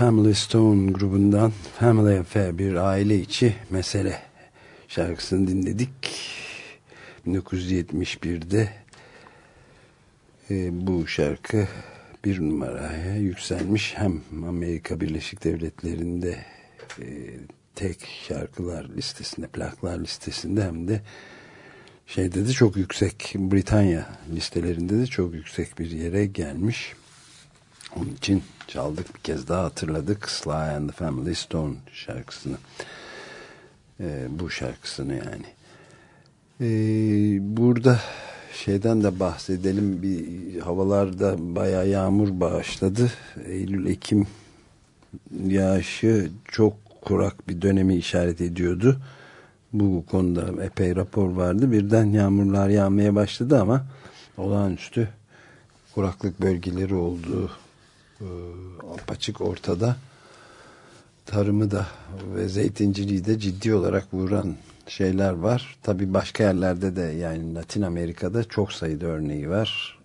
Family Stone grubundan Family Affair bir aile içi mesele şarkısını dinledik. 1971'de e, bu şarkı bir numaraya yükselmiş. Hem Amerika Birleşik Devletleri'nde e, tek şarkılar listesinde, plaklar listesinde hem de şeyde de çok yüksek Britanya listelerinde de çok yüksek bir yere gelmiş. Onun için çaldık bir kez daha hatırladık Sly and the Family Stone şarkısını. Ee, bu şarkısını yani. Ee, burada şeyden de bahsedelim. Bir havalarda bayağı yağmur bağışladı. Eylül-Ekim yağışı çok kurak bir dönemi işaret ediyordu. Bu konuda epey rapor vardı. Birden yağmurlar yağmaya başladı ama olağanüstü kuraklık bölgeleri olduğu apaçık ortada. Tarımı da ve zeytinciliği de ciddi olarak vuran şeyler var. Tabi başka yerlerde de yani Latin Amerika'da çok sayıda örneği var.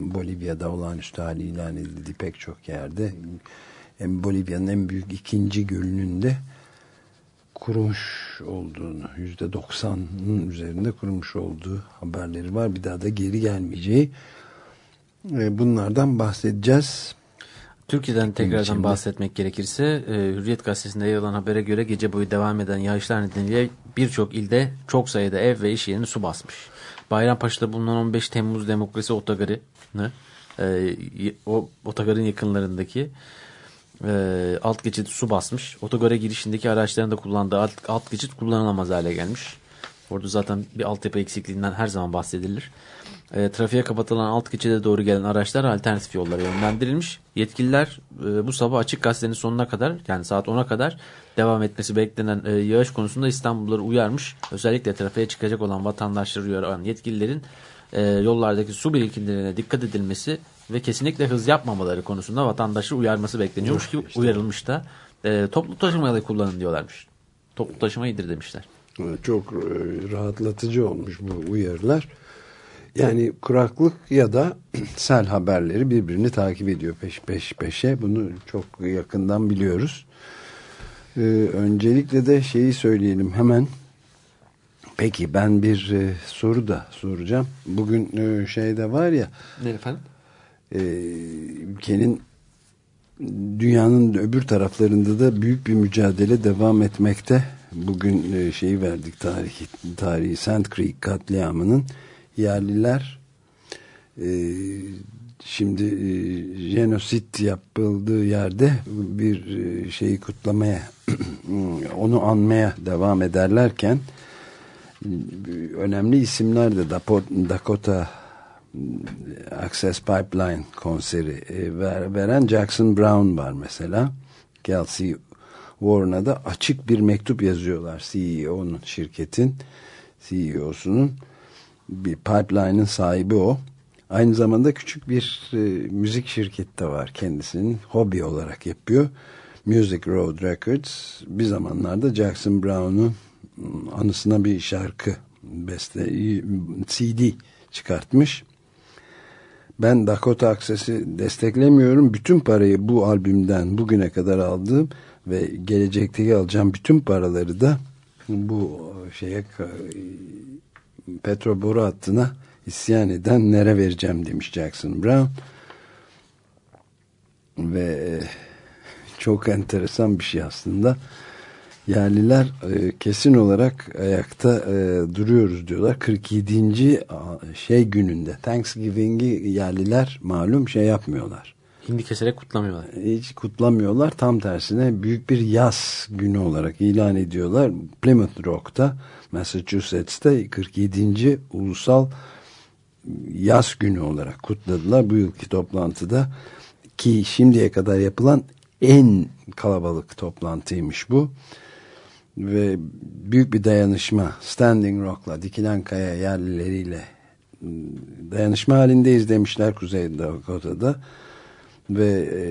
Bolivya'da olağanüstü hali ilan edildi pek çok yerde. Bolivya'nın en büyük ikinci gölünün de kurumuş olduğunu yüzde doksanın üzerinde kurumuş olduğu haberleri var. Bir daha da geri gelmeyeceği e, bunlardan bahsedeceğiz. Türkiye'den tekrardan içinde. bahsetmek gerekirse e, Hürriyet Gazetesi'nde yer alan habere göre gece boyu devam eden yağışlar nedeniyle birçok ilde çok sayıda ev ve iş yerini su basmış. Bayrampaşa'da bulunan 15 Temmuz Demokrasi Otogarı'nı e, o otogarın yakınlarındaki e, alt geçit su basmış. Otogara girişindeki araçların da kullandığı alt, alt geçit kullanılamaz hale gelmiş. Orada zaten bir altyapı eksikliğinden her zaman bahsedilir. E, trafiğe kapatılan alt geçide doğru gelen araçlar alternatif yollara yönlendirilmiş. Yetkililer e, bu sabah açık gazetenin sonuna kadar yani saat 10'a kadar devam etmesi beklenen e, yağış konusunda İstanbulluları uyarmış. Özellikle trafiğe çıkacak olan vatandaşları uyaran yetkililerin e, yollardaki su birikintilerine dikkat edilmesi ve kesinlikle hız yapmamaları konusunda vatandaşı uyarması bekleniyormuş ki işte. uyarılmış da e, toplu taşımayla kullanın diyorlarmış. Toplu taşıma iyidir demişler. Çok e, rahatlatıcı olmuş bu uyarılar. Yani kuraklık ya da sel haberleri birbirini takip ediyor peş peş peşe. Bunu çok yakından biliyoruz. Ee, öncelikle de şeyi söyleyelim hemen. Peki ben bir e, soru da soracağım. Bugün e, şeyde var ya. Ne efendim? E, ülkenin dünyanın öbür taraflarında da büyük bir mücadele devam etmekte. Bugün e, şeyi verdik tarihi, tarihi Sand Creek katliamının yerliler e, şimdi e, jenosit yapıldığı yerde bir e, şeyi kutlamaya onu anmaya devam ederlerken önemli isimler de Dakota Access Pipeline konseri e, ver, veren Jackson Brown var mesela. Kelsey Warren'a da açık bir mektup yazıyorlar CEO'nun şirketin CEO'sunun bir pipeline'ın sahibi o. Aynı zamanda küçük bir e, müzik şirketi de var kendisinin hobi olarak yapıyor. Music Road Records bir zamanlarda Jackson Brown'un anısına bir şarkı beste CD çıkartmış. Ben Dakota Access'i desteklemiyorum. Bütün parayı bu albümden bugüne kadar aldığım ve gelecekteki alacağım bütün paraları da bu şeye petro boru hattına isyan eden nere vereceğim demiş Jackson Brown. Ve e, çok enteresan bir şey aslında. Yerliler e, kesin olarak ayakta e, duruyoruz diyorlar. 47. şey gününde Thanksgiving'i yerliler malum şey yapmıyorlar. Hindi keserek kutlamıyorlar. Hiç kutlamıyorlar. Tam tersine büyük bir yaz günü olarak ilan ediyorlar. Plymouth Rock'ta Massachusetts'te 47. Ulusal Yaz Günü olarak kutladılar bu yılki toplantıda ki şimdiye kadar yapılan en kalabalık toplantıymış bu ve büyük bir dayanışma Standing Rock'la dikilen kaya yerlileriyle dayanışma halindeyiz demişler Kuzey Dakota'da ve e,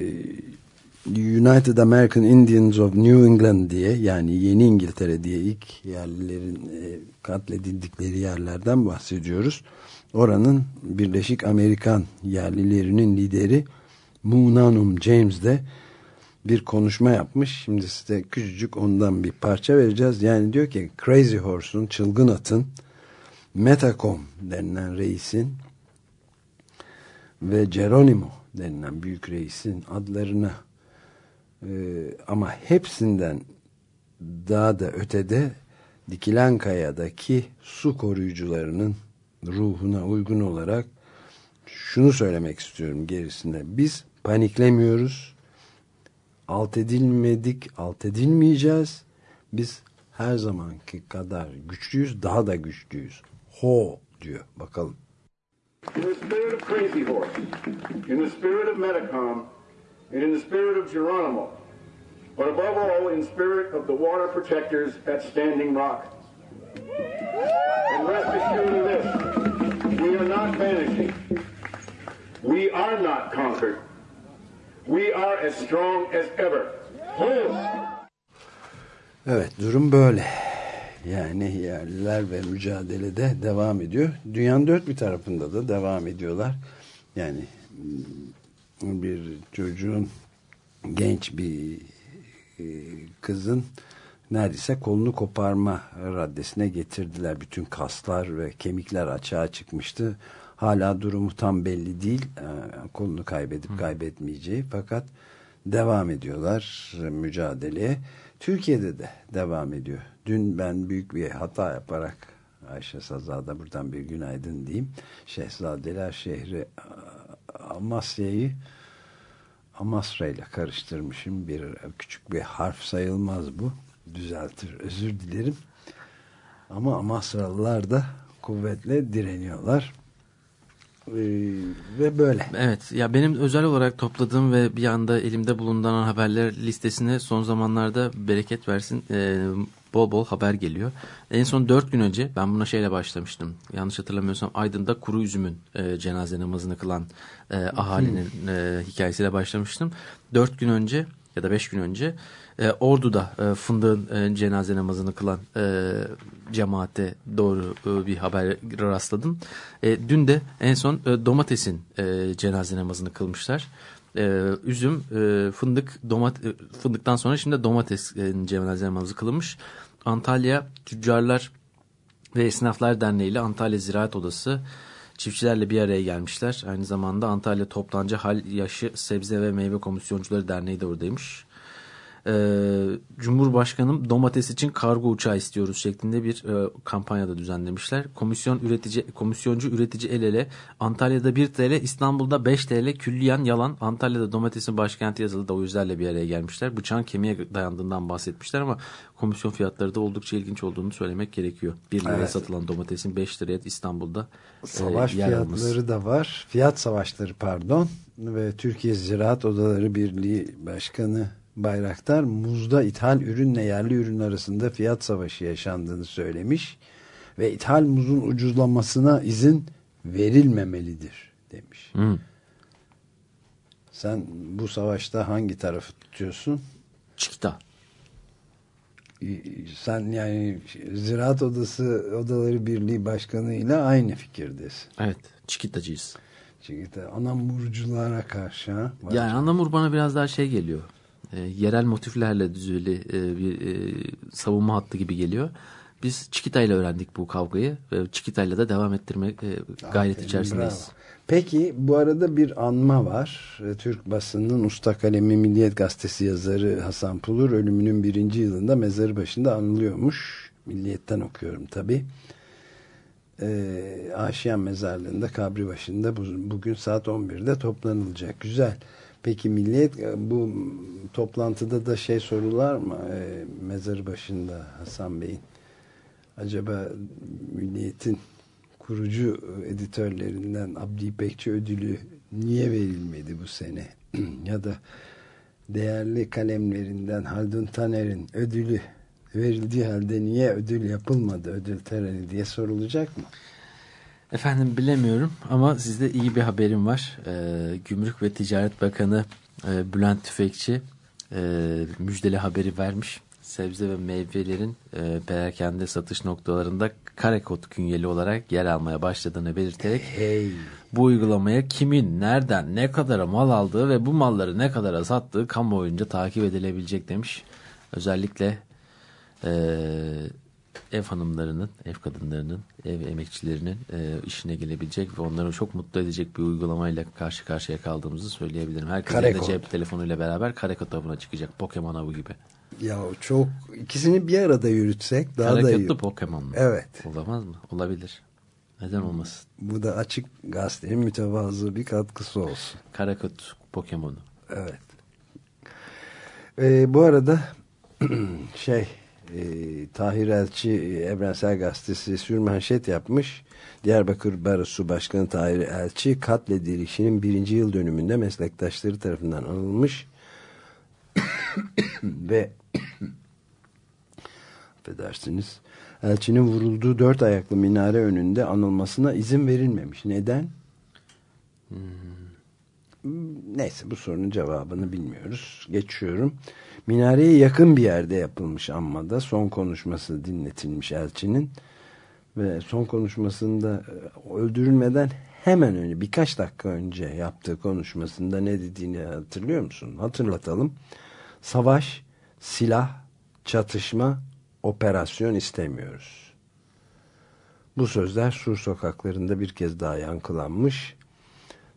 United American Indians of New England diye yani Yeni İngiltere diye ilk yerlilerin e, katledildikleri yerlerden bahsediyoruz. Oranın Birleşik Amerikan yerlilerinin lideri Munanum James de bir konuşma yapmış. Şimdi size küçücük ondan bir parça vereceğiz. Yani diyor ki Crazy Horse'un, çılgın atın, Metacom denilen reisin ve Geronimo denilen büyük reisin adlarına ama hepsinden daha da ötede dikilen kayadaki su koruyucularının ruhuna uygun olarak şunu söylemek istiyorum gerisinde. Biz paniklemiyoruz. Alt edilmedik, alt edilmeyeceğiz. Biz her zamanki kadar güçlüyüz, daha da güçlüyüz. Ho diyor. Bakalım. In the spirit of Crazy Horse, in the spirit of Metacom, and in the spirit of Geronimo, but above all, in spirit of the water protectors at Standing Rock. And rest assured of this, we are not vanishing. We are not conquered. We are as strong as ever. Evet durum böyle. Yani yerliler ve mücadelede devam ediyor. Dünyanın dört bir tarafında da devam ediyorlar. Yani bir çocuğun genç bir e, kızın neredeyse kolunu koparma raddesine getirdiler. Bütün kaslar ve kemikler açığa çıkmıştı. Hala durumu tam belli değil. Ee, Kolunu kaybedip kaybetmeyeceği fakat devam ediyorlar mücadeleye. Türkiye'de de devam ediyor. Dün ben büyük bir hata yaparak Ayşe Saza'da buradan bir günaydın diyeyim. Şehzadeler şehri Amasya'yı Amasra ile karıştırmışım. Bir küçük bir harf sayılmaz bu. Düzeltir. Özür dilerim. Ama Amasralılar da kuvvetle direniyorlar. Ee, ve böyle. Evet ya benim özel olarak topladığım ve bir anda elimde bulunan haberler listesine son zamanlarda bereket versin e, bol bol haber geliyor. En son dört gün önce ben buna şeyle başlamıştım. Yanlış hatırlamıyorsam Aydın'da kuru üzümün e, cenaze namazını kılan e, ahalinin e, hikayesiyle başlamıştım. Dört gün önce ya da beş gün önce e, Ordu'da e, fındığın e, cenaze namazını kılan e, cemaate doğru e, bir haber rastladım. E, dün de en son e, domatesin e, cenaze namazını kılmışlar. E, üzüm, e, fındık, domat, e, fındıktan sonra şimdi domates e, cenaze namazı kılınmış. Antalya Tüccarlar ve Esnaflar Derneği ile Antalya Ziraat Odası çiftçilerle bir araya gelmişler. Aynı zamanda Antalya Toptancı Hal Yaşı Sebze ve Meyve Komisyoncuları Derneği de oradaymış. Ee, Cumhurbaşkanım domates için kargo uçağı istiyoruz şeklinde bir e, kampanyada düzenlemişler. Komisyon üretici komisyoncu üretici el ele Antalya'da 1 TL, İstanbul'da 5 TL külliyen yalan. Antalya'da domatesin başkenti yazılı da o yüzlerle bir araya gelmişler. Bıçağın kemiğe dayandığından bahsetmişler ama komisyon fiyatları da oldukça ilginç olduğunu söylemek gerekiyor. 1 liraya Evet. satılan domatesin 5 liraya İstanbul'da e, Savaş alması. fiyatları da var. Fiyat savaşları pardon. Ve Türkiye Ziraat Odaları Birliği Başkanı Bayraktar muzda ithal ürünle yerli ürün arasında fiyat savaşı yaşandığını söylemiş ve ithal muzun ucuzlamasına izin verilmemelidir demiş. Hı. Sen bu savaşta hangi tarafı tutuyorsun? Çikita. Sen yani Ziraat Odası Odaları Birliği Başkanı ile aynı fikirdesin. Evet, çikitacıyız. Çünkü anamurculara karşı ha? Yani Anlamur bana biraz daha şey geliyor. E, yerel motiflerle düzeli e, bir e, savunma hattı gibi geliyor. Biz Çikita ile öğrendik bu kavgayı ve Çikita ile de devam ettirmek e, gayret Aferin, içerisindeyiz. bravo. Peki bu arada bir anma var. E, Türk basınının usta kalemi Milliyet Gazetesi yazarı Hasan Pulur ölümünün birinci yılında mezarı başında anılıyormuş. Milliyetten okuyorum tabi. E, Aşiyan mezarlığında kabri başında bu, bugün saat 11'de toplanılacak. Güzel. Peki Milliyet e, bu toplantıda da şey sorular mı? E, mezarı başında Hasan Bey'in acaba Milliyet'in kurucu editörlerinden Abdi İpekçi ödülü niye verilmedi bu sene? ya da değerli kalemlerinden Haldun Taner'in ödülü verildiği halde niye ödül yapılmadı ödül töreni diye sorulacak mı? Efendim bilemiyorum ama sizde iyi bir haberim var. E, Gümrük ve Ticaret Bakanı e, Bülent Tüfekçi e, müjdeli haberi vermiş. sebze ve meyvelerin e, perakende satış noktalarında kare kod künyeli olarak yer almaya başladığını belirterek Hey. bu uygulamaya kimin, nereden, ne kadara mal aldığı ve bu malları ne kadara sattığı kamuoyunca takip edilebilecek demiş. Özellikle e, ev hanımlarının, ev kadınlarının, ev emekçilerinin e, işine gelebilecek ve onları çok mutlu edecek bir uygulamayla karşı karşıya kaldığımızı söyleyebilirim. Herkes kod. cep telefonuyla beraber kare kod avına çıkacak. Pokemon avı gibi. Ya çok ikisini bir arada yürütsek daha da iyi. Hareketli Pokemon mu? Evet. Olamaz mı? Olabilir. Neden olmasın? Bu da açık gazetenin mütevazı bir katkısı olsun. Kare kod Pokemon'u. Evet. Ee, bu arada şey e, Tahir Elçi Evrensel Gazetesi sürmanşet yapmış. Diyarbakır Barosu Başkanı Tahir Elçi katledilişinin birinci yıl dönümünde meslektaşları tarafından anılmış ve affedersiniz Elçinin vurulduğu dört ayaklı minare önünde anılmasına izin verilmemiş. Neden? Neyse bu sorunun cevabını bilmiyoruz. Geçiyorum. Minareye yakın bir yerde yapılmış amma da son konuşması dinletilmiş elçinin ve son konuşmasında e, öldürülmeden hemen önce birkaç dakika önce yaptığı konuşmasında ne dediğini hatırlıyor musun? Hatırlatalım. Savaş, silah, çatışma, operasyon istemiyoruz. Bu sözler Sur sokaklarında bir kez daha yankılanmış.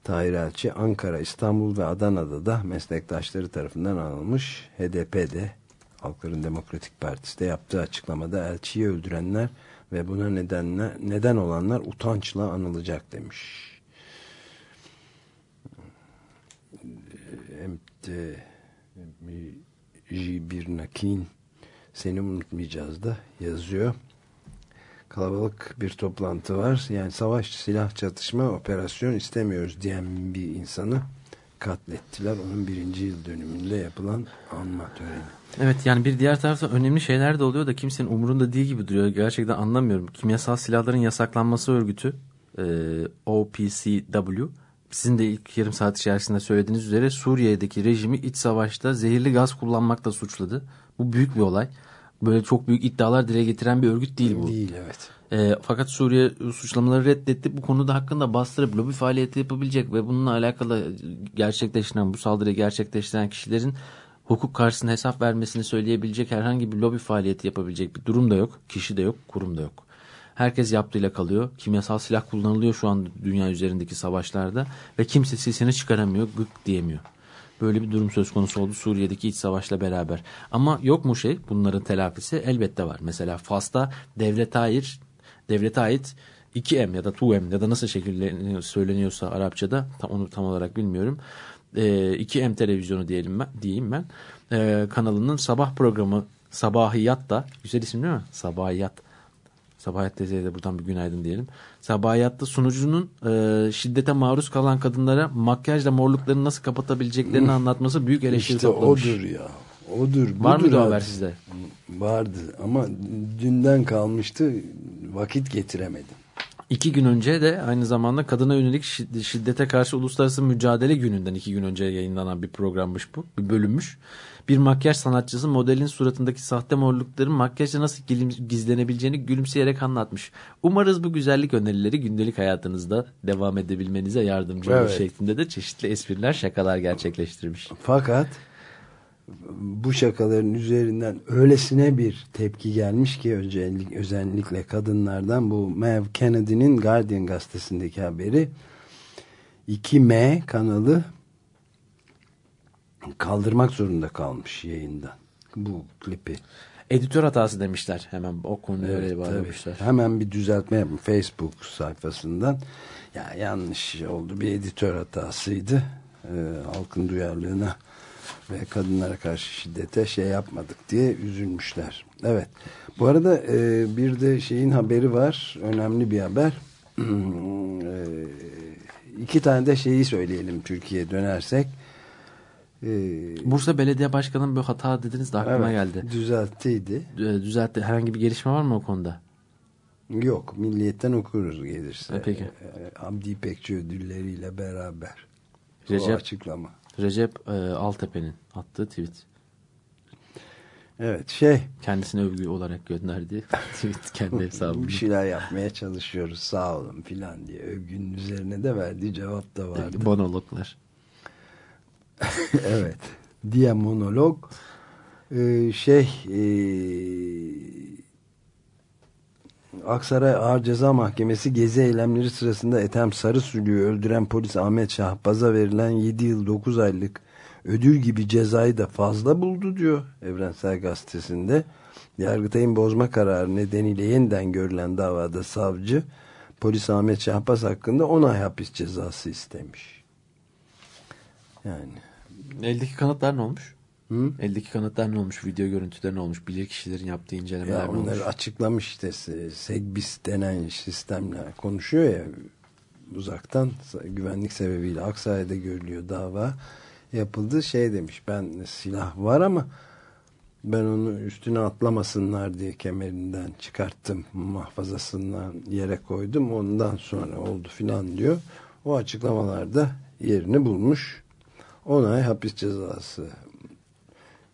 Tahir Elçi Ankara, İstanbul ve Adana'da da meslektaşları tarafından anılmış. HDP'de Halkların Demokratik Partisi de yaptığı açıklamada elçiyi öldürenler ve buna nedenle, neden olanlar utançla anılacak demiş. Hem de bir Nakin seni unutmayacağız da yazıyor. Kalabalık bir toplantı var. Yani savaş, silah, çatışma, operasyon istemiyoruz diyen bir insanı katlettiler. Onun birinci yıl dönümünde yapılan anma töreni. Evet yani bir diğer tarafta önemli şeyler de oluyor da kimsenin umurunda değil gibi duruyor. Gerçekten anlamıyorum. Kimyasal silahların yasaklanması örgütü e, OPCW sizin de ilk yarım saat içerisinde söylediğiniz üzere Suriye'deki rejimi iç savaşta zehirli gaz kullanmakla suçladı. Bu büyük bir olay. Böyle çok büyük iddialar dile getiren bir örgüt değil bu. Değil evet. E, fakat Suriye suçlamaları reddetti. Bu konuda hakkında bastırıp lobi faaliyeti yapabilecek ve bununla alakalı gerçekleştiren bu saldırıyı gerçekleştiren kişilerin hukuk karşısında hesap vermesini söyleyebilecek herhangi bir lobi faaliyeti yapabilecek bir durum da yok. Kişi de yok, kurum da yok. Herkes yaptığıyla kalıyor. Kimyasal silah kullanılıyor şu an dünya üzerindeki savaşlarda ve kimse sesini çıkaramıyor, gık diyemiyor. Böyle bir durum söz konusu oldu Suriye'deki iç savaşla beraber. Ama yok mu şey bunların telafisi? Elbette var. Mesela Fas'ta devlete ait, devlete ait 2M ya da 2M ya da nasıl şekilde söyleniyorsa Arapçada tam, onu tam olarak bilmiyorum. E, 2M televizyonu diyelim ben, diyeyim ben. E, kanalının sabah programı Sabahiyat da güzel isim değil mi? Sabahiyat. Sabahiyat teyzeye de buradan bir günaydın diyelim. Sabahiyatta sunucunun e, şiddete maruz kalan kadınlara makyajla morluklarını nasıl kapatabileceklerini anlatması büyük eleştiri İşte toplamış. odur ya. Odur. Var mıydı haber sizde? Vardı ama dünden kalmıştı. Vakit getiremedim. İki gün önce de aynı zamanda kadına yönelik şid- şiddete karşı uluslararası mücadele gününden iki gün önce yayınlanan bir programmış bu. Bir bölünmüş. Bir makyaj sanatçısı modelin suratındaki sahte morlukların makyajla nasıl gizlenebileceğini gülümseyerek anlatmış. Umarız bu güzellik önerileri gündelik hayatınızda devam edebilmenize yardımcı olur Evet. şeklinde de çeşitli espriler, şakalar gerçekleştirmiş. Fakat bu şakaların üzerinden öylesine bir tepki gelmiş ki özellikle, özellikle kadınlardan bu Mav Kennedy'nin Guardian gazetesindeki haberi 2M kanalı kaldırmak zorunda kalmış yayından bu klipi. Editör hatası demişler hemen o öyle Evet, bağlamışlar. tabii. Hemen bir düzeltme yapın Facebook sayfasından. Ya yanlış oldu bir editör hatasıydı. Ee, halkın duyarlılığına ve kadınlara karşı şiddete şey yapmadık diye üzülmüşler. Evet. Bu arada e, bir de şeyin haberi var. Önemli bir haber. e, iki tane de şeyi söyleyelim Türkiye'ye dönersek. E, Bursa Belediye Başkanı'nın bir hata dediniz de aklıma evet, geldi. Düzelttiydi. Dü- Düzeltti. Herhangi bir gelişme var mı o konuda? Yok, milliyetten okuruz gelirse. E, peki. Ee, Hamdi İpekçi ödülleriyle beraber. O Recep- açıklama. Recep e, Altepe'nin attığı tweet. Evet şey Kendisine övgü olarak gönderdi. Tweet kendi hesabı. bir şeyler yapmaya çalışıyoruz sağ olun filan diye övgünün üzerine de verdiği cevap da vardı. Monologlar. evet. Diye monolog Ee, şey e, Aksaray Ağır Ceza Mahkemesi gezi eylemleri sırasında Ethem Sarısülü'yü öldüren polis Ahmet Şahbaz'a verilen 7 yıl 9 aylık ödül gibi cezayı da fazla buldu diyor Evrensel Gazetesi'nde. Yargıtay'ın bozma kararı nedeniyle yeniden görülen davada savcı polis Ahmet Şahbaz hakkında 10 ay hapis cezası istemiş. Yani Eldeki kanıtlar ne olmuş? Hı? Eldeki kanıtlar ne olmuş? Video görüntüleri ne olmuş? Bilir kişilerin yaptığı incelemeler Ya ne olmuş? onları açıklamış işte Segbis denen sistemle konuşuyor ya uzaktan güvenlik sebebiyle Aksaray'da görülüyor dava yapıldı şey demiş ben silah var ama ben onu üstüne atlamasınlar diye kemerinden çıkarttım mahfazasından yere koydum ondan sonra oldu filan diyor o açıklamalarda yerini bulmuş 10 ay hapis cezası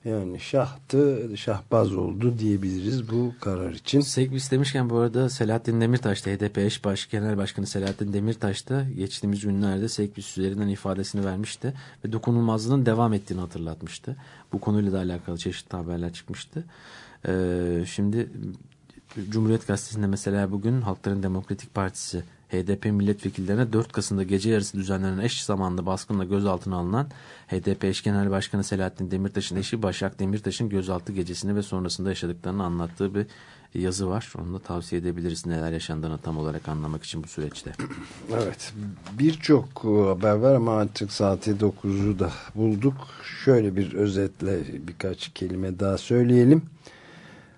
yani şahtı şahbaz oldu diyebiliriz bu karar için. Segbis demişken bu arada Selahattin Demirtaş da HDP eş baş genel başkanı Selahattin Demirtaş da geçtiğimiz günlerde Segbis üzerinden ifadesini vermişti ve dokunulmazlığın devam ettiğini hatırlatmıştı. Bu konuyla da alakalı çeşitli haberler çıkmıştı. Ee, şimdi Cumhuriyet Gazetesi'nde mesela bugün Halkların Demokratik Partisi HDP milletvekillerine 4 Kasım'da gece yarısı düzenlenen eş zamanlı baskınla gözaltına alınan HDP eş genel başkanı Selahattin Demirtaş'ın eşi Başak Demirtaş'ın gözaltı gecesini ve sonrasında yaşadıklarını anlattığı bir yazı var. Onu da tavsiye edebiliriz neler yaşandığını tam olarak anlamak için bu süreçte. Evet birçok haber var ama artık saati 9'u da bulduk. Şöyle bir özetle birkaç kelime daha söyleyelim.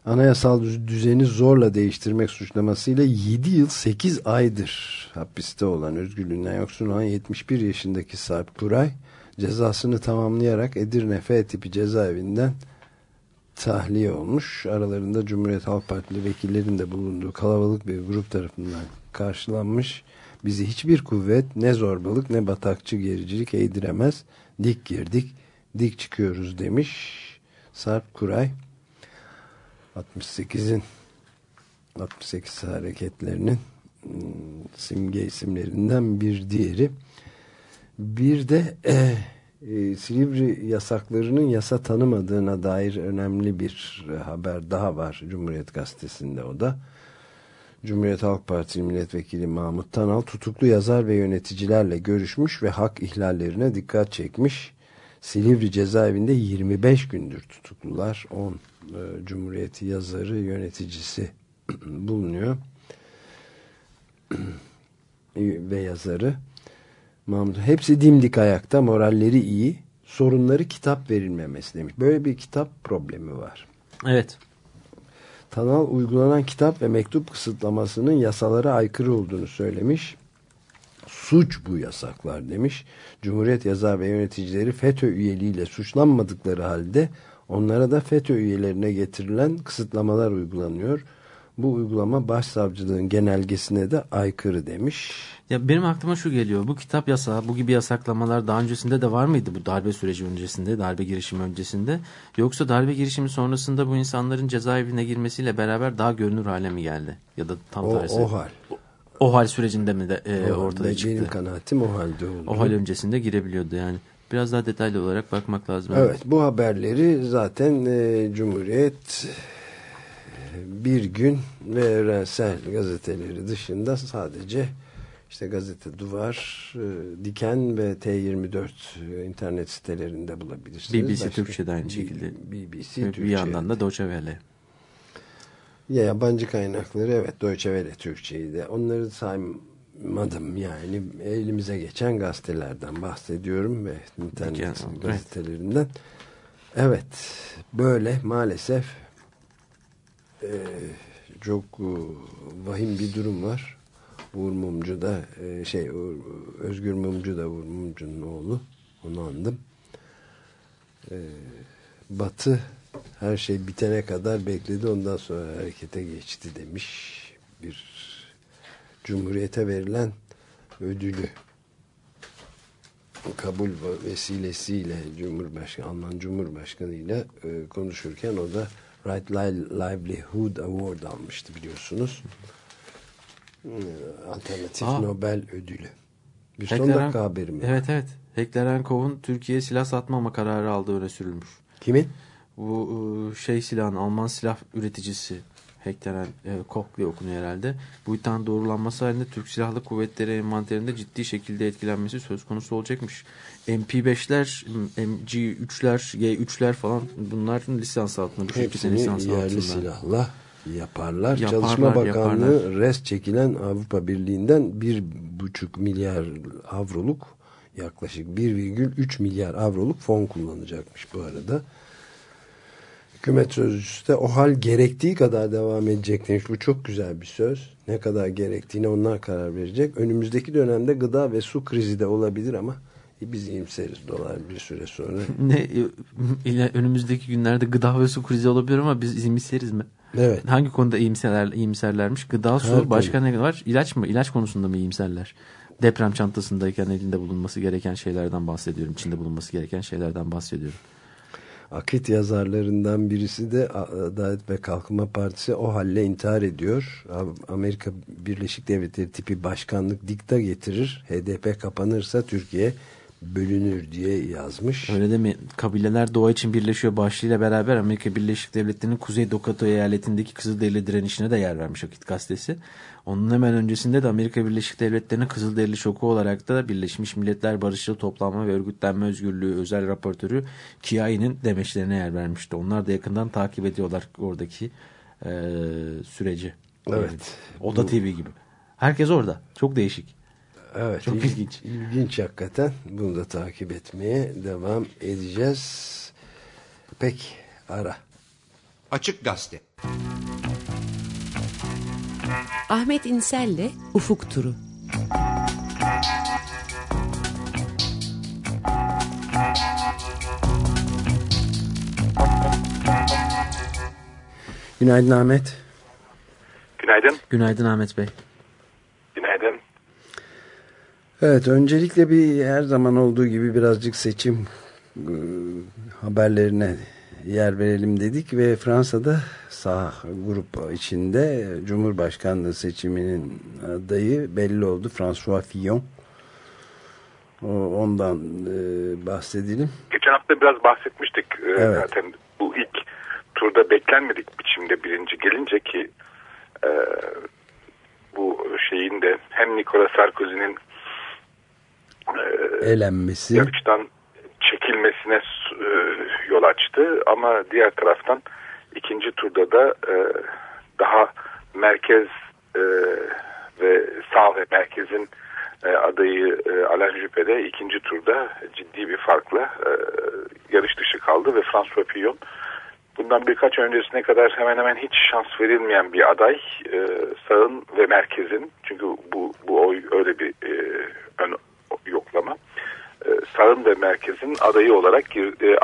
Anayasal düzeni zorla değiştirmek suçlamasıyla 7 yıl 8 aydır hapiste olan özgürlüğünden yoksun olan 71 yaşındaki Sarp Kuray cezasını tamamlayarak Edirne F tipi cezaevinden tahliye olmuş. Aralarında Cumhuriyet Halk Partili vekillerin de bulunduğu kalabalık bir grup tarafından karşılanmış. Bizi hiçbir kuvvet ne zorbalık ne batakçı gericilik eğdiremez. Dik girdik, dik çıkıyoruz demiş Sarp Kuray. 68'in 68 hareketlerinin simge isimlerinden bir diğeri. Bir de e, e, Silivri yasaklarının yasa tanımadığına dair önemli bir haber daha var Cumhuriyet Gazetesi'nde o da. Cumhuriyet Halk Partisi Milletvekili Mahmut Tanal tutuklu yazar ve yöneticilerle görüşmüş ve hak ihlallerine dikkat çekmiş. Silivri cezaevinde 25 gündür tutuklular. 10 e, Cumhuriyeti yazarı yöneticisi bulunuyor. ve yazarı. Mahmut. Hepsi dimdik ayakta, moralleri iyi. Sorunları kitap verilmemesi demiş. Böyle bir kitap problemi var. Evet. Tanal uygulanan kitap ve mektup kısıtlamasının yasalara aykırı olduğunu söylemiş. Suç bu yasaklar demiş. Cumhuriyet yazar ve yöneticileri FETÖ üyeliğiyle suçlanmadıkları halde onlara da FETÖ üyelerine getirilen kısıtlamalar uygulanıyor. Bu uygulama başsavcılığın genelgesine de aykırı demiş. Ya benim aklıma şu geliyor. Bu kitap yasağı, bu gibi yasaklamalar daha öncesinde de var mıydı bu darbe süreci öncesinde, darbe girişimi öncesinde? Yoksa darbe girişimi sonrasında bu insanların cezaevine girmesiyle beraber daha görünür hale mi geldi? Ya da tam o, tersi. O hal. O hal sürecinde mi de e, o ortada çıktı? Benim kanaatim o halde oldu. O hal öncesinde girebiliyordu yani. Biraz daha detaylı olarak bakmak lazım. Evet bu haberleri zaten e, Cumhuriyet bir gün ve evrensel gazeteleri dışında sadece işte gazete Duvar, e, Diken ve T24 e, internet sitelerinde bulabilirsiniz. BBC Başka, Türkçe'de aynı şekilde. BBC bir Türkçe. yandan da Deutsche Welle. Ya yabancı kaynakları evet Deutsche Welle Türkçe'yi de onları saymadım yani elimize geçen gazetelerden bahsediyorum ve internet Peki, gazetelerinden. Evet böyle maalesef e, çok e, vahim bir durum var. Uğur Mumcu da e, şey Özgür Mumcu da Uğur Mumcu'nun oğlu onu andım. E, Batı her şey bitene kadar bekledi ondan sonra harekete geçti demiş bir cumhuriyete verilen ödülü kabul vesilesiyle Cumhurbaşkanı Alman Cumhurbaşkanı ile e, konuşurken o da Right Livelihood Award almıştı biliyorsunuz. E, Alternatif Aa. Nobel ödülü. Bir son Hekleren- dakika haberi mi? Evet evet. Heklerinkov'un Türkiye'ye silah satmama kararı aldığı öne sürülmüş. Kimin? Bu e, şey silahın Alman silah üreticisi Hekleren e, Koch diye okunuyor herhalde. Bu iddianın doğrulanması halinde Türk Silahlı Kuvvetleri envanterinde ciddi şekilde etkilenmesi söz konusu olacakmış. MP5'ler, MG3'ler, G3'ler falan bunların lisans altında. Bu Hepsini lisans yerli altında. silahla yaparlar. Yaparlar, Çalışma Bakanlığı yaparlar. res çekilen Avrupa Birliği'nden bir buçuk milyar avroluk yaklaşık 1,3 milyar avroluk fon kullanacakmış bu arada. Hükümet sözcüsü de o hal gerektiği kadar devam edecek demiş. Bu çok güzel bir söz. Ne kadar gerektiğine onlar karar verecek. Önümüzdeki dönemde gıda ve su krizi de olabilir ama biz iyimseriz dolar bir süre sonra. Ne önümüzdeki günlerde gıda ve su krizi olabilir ama biz iyimseriz mi? Evet. Hangi konuda iyimserler, iyimserlermiş? Gıda, su, Her başka ne var? İlaç mı? İlaç konusunda mı iyimserler? Deprem çantasındayken elinde bulunması gereken şeylerden bahsediyorum. İçinde bulunması gereken şeylerden bahsediyorum. Akit yazarlarından birisi de Adalet ve Kalkınma Partisi o halle intihar ediyor. Amerika Birleşik Devletleri tipi başkanlık dikta getirir. HDP kapanırsa Türkiye bölünür diye yazmış. Öyle de mi? Kabileler doğa için birleşiyor başlığıyla beraber Amerika Birleşik Devletleri'nin Kuzey Dakota eyaletindeki Kızılderili direnişine de yer vermiş Akit gazetesi. Onun hemen öncesinde de Amerika Birleşik Devletleri'nin Kızılderili şoku olarak da Birleşmiş Milletler Barışçıl Toplanma ve Örgütlenme Özgürlüğü özel raportörü Kiai'nin demeçlerine yer vermişti. Onlar da yakından takip ediyorlar oradaki e, süreci. Evet. Oda TV gibi. Herkes orada. Çok değişik. Evet. Çok il- ilginç. İlginç hakikaten. Bunu da takip etmeye devam edeceğiz. Peki ara. Açık Gazete. Ahmet İnsel'le Ufuk Turu. Günaydın Ahmet. Günaydın. Günaydın Ahmet Bey. Günaydın. Evet öncelikle bir her zaman olduğu gibi birazcık seçim e, haberlerine yer verelim dedik ve Fransa'da sağ grup içinde Cumhurbaşkanlığı seçiminin adayı belli oldu. François Fillon. Ondan e, bahsedelim. Geçen hafta biraz bahsetmiştik Ee, Evet. zaten bu ilk turda beklenmedik biçimde birinci gelince ki e, bu şeyin de hem Nicolas Sarkozy'nin e, Elenmesi. yarıştan çekilmesine e, yol açtı. Ama diğer taraftan ikinci turda da e, daha merkez e, ve sağ ve merkezin e, adayı e, Alain Juppé de ikinci turda ciddi bir farkla e, yarış dışı kaldı ve François Fillon bundan birkaç öncesine kadar hemen hemen hiç şans verilmeyen bir aday e, sağın ve merkezin. Çünkü bu, bu oy öyle bir e, ön yoklama sağın ve merkezin adayı olarak e, e,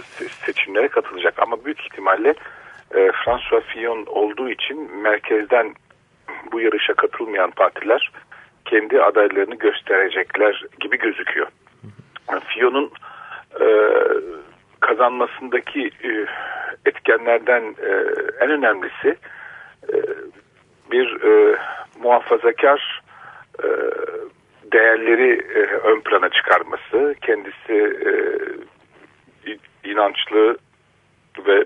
se- seçimlere katılacak ama büyük ihtimalle e, François Fillon olduğu için merkezden bu yarışa katılmayan partiler kendi adaylarını gösterecekler gibi gözüküyor. Fillon'un e, kazanmasındaki e, etkenlerden e, en önemlisi e, bir e, muhafazakar e, değerleri e, ön plana çıkarması, kendisi e, inançlı ve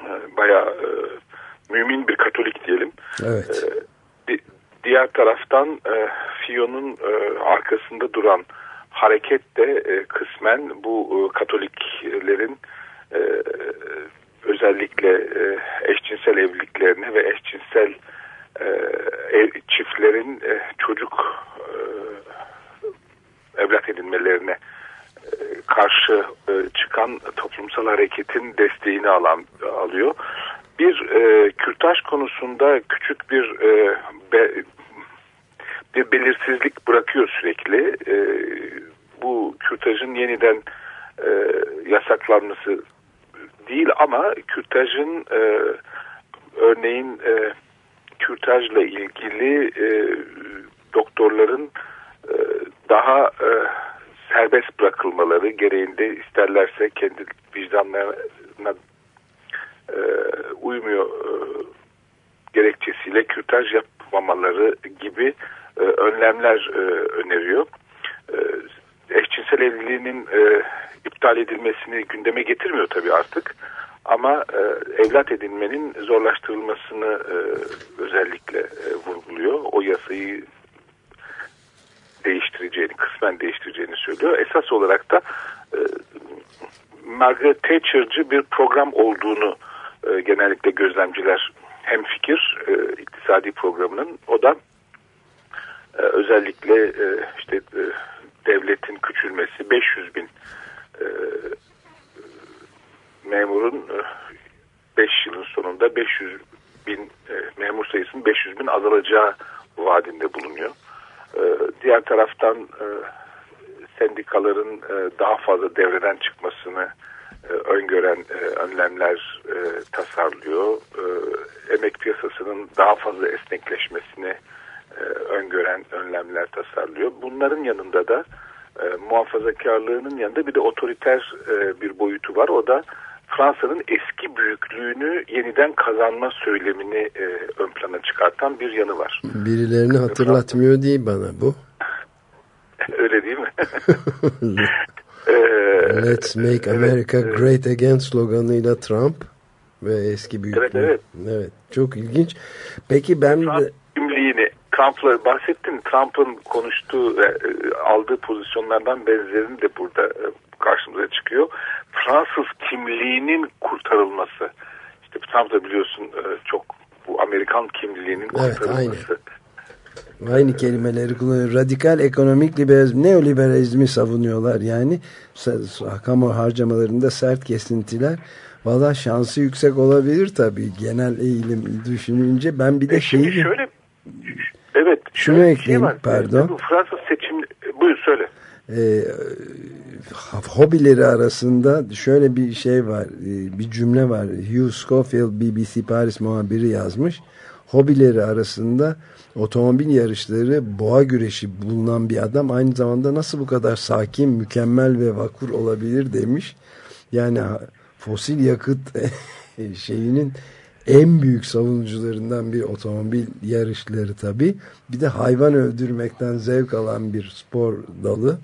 e, bayağı e, mümin bir katolik diyelim. Evet. Di- diğer taraftan e, Fion'un e, arkasında duran hareket de e, kısmen bu e, Katoliklerin e, özellikle e, eşcinsel evliliklerine ve eşcinsel e, ev, çiftlerin e, çocuk e, evlat edinmelerine e, karşı e, çıkan toplumsal hareketin desteğini alan alıyor. Bir e, kürtaj konusunda küçük bir e, be- bir belirsizlik bırakıyor sürekli. E, bu kürtajın yeniden e, yasaklanması değil ama kürtajın e, örneğin e, kürtajla ilgili e, doktorların e, daha e, serbest bırakılmaları gereğinde isterlerse kendi vicdanlarına e, uymuyor e, gerekçesiyle kürtaj yapmamaları gibi e, önlemler e, öneriyor. E, eşcinsel evliliğinin e, iptal edilmesini gündeme getirmiyor tabii artık. Ama e, evlat edinmenin zorlaştırılmasını e, özellikle e, vurguluyor. O yasayı değiştireceğini, kısmen değiştireceğini söylüyor. Esas olarak da e, Margaret Thatcher'cı bir program olduğunu e, genellikle gözlemciler hem fikir e, iktisadi programının o da e, özellikle e, işte e, devletin küçülmesi 500 bin e, memurun 5 yılın sonunda 500 bin e, memur sayısının 500 bin azalacağı vaadinde bulunuyor. E, diğer taraftan e, sendikaların e, daha fazla devreden çıkmasını e, öngören e, önlemler e, tasarlıyor. E, emek piyasasının daha fazla esnekleşmesini e, öngören önlemler tasarlıyor. Bunların yanında da e, muhafazakarlığının yanında bir de otoriter e, bir boyutu var. O da Fransa'nın eski büyüklüğünü yeniden kazanma söylemini e, ön plana çıkartan bir yanı var. Birilerini hatırlatmıyor değil bana bu. Öyle değil mi? Let's make America evet, great again sloganıyla Trump ve eski büyüklüğü. Evet, evet. Evet, çok ilginç. Peki ben Trump kimliğini Trump'la bahsettin. Trump'ın konuştuğu ve aldığı pozisyonlardan benzerini de burada karşımıza çıkıyor. Fransız kimliğinin kurtarılması. İşte Trump da biliyorsun çok bu Amerikan kimliğinin kurtarılması. Evet, aynı. Aynı kelimeleri kullanıyor. Radikal ekonomik liberalizm, neoliberalizmi savunuyorlar yani. Kamu harcamalarında sert kesintiler. Valla şansı yüksek olabilir tabii genel eğilim düşününce. Ben bir de e şeyi... Şöyle, evet. Şunu ekleyeyim şey var. pardon. Bu Fransız seçim... Buyur söyle. Ee, hobileri arasında şöyle bir şey var. Bir cümle var. Hugh Schofield BBC Paris muhabiri yazmış. Hobileri arasında otomobil yarışları, boğa güreşi bulunan bir adam aynı zamanda nasıl bu kadar sakin, mükemmel ve vakur olabilir demiş. Yani fosil yakıt şeyinin en büyük savunucularından bir otomobil yarışları tabi. Bir de hayvan öldürmekten zevk alan bir spor dalı.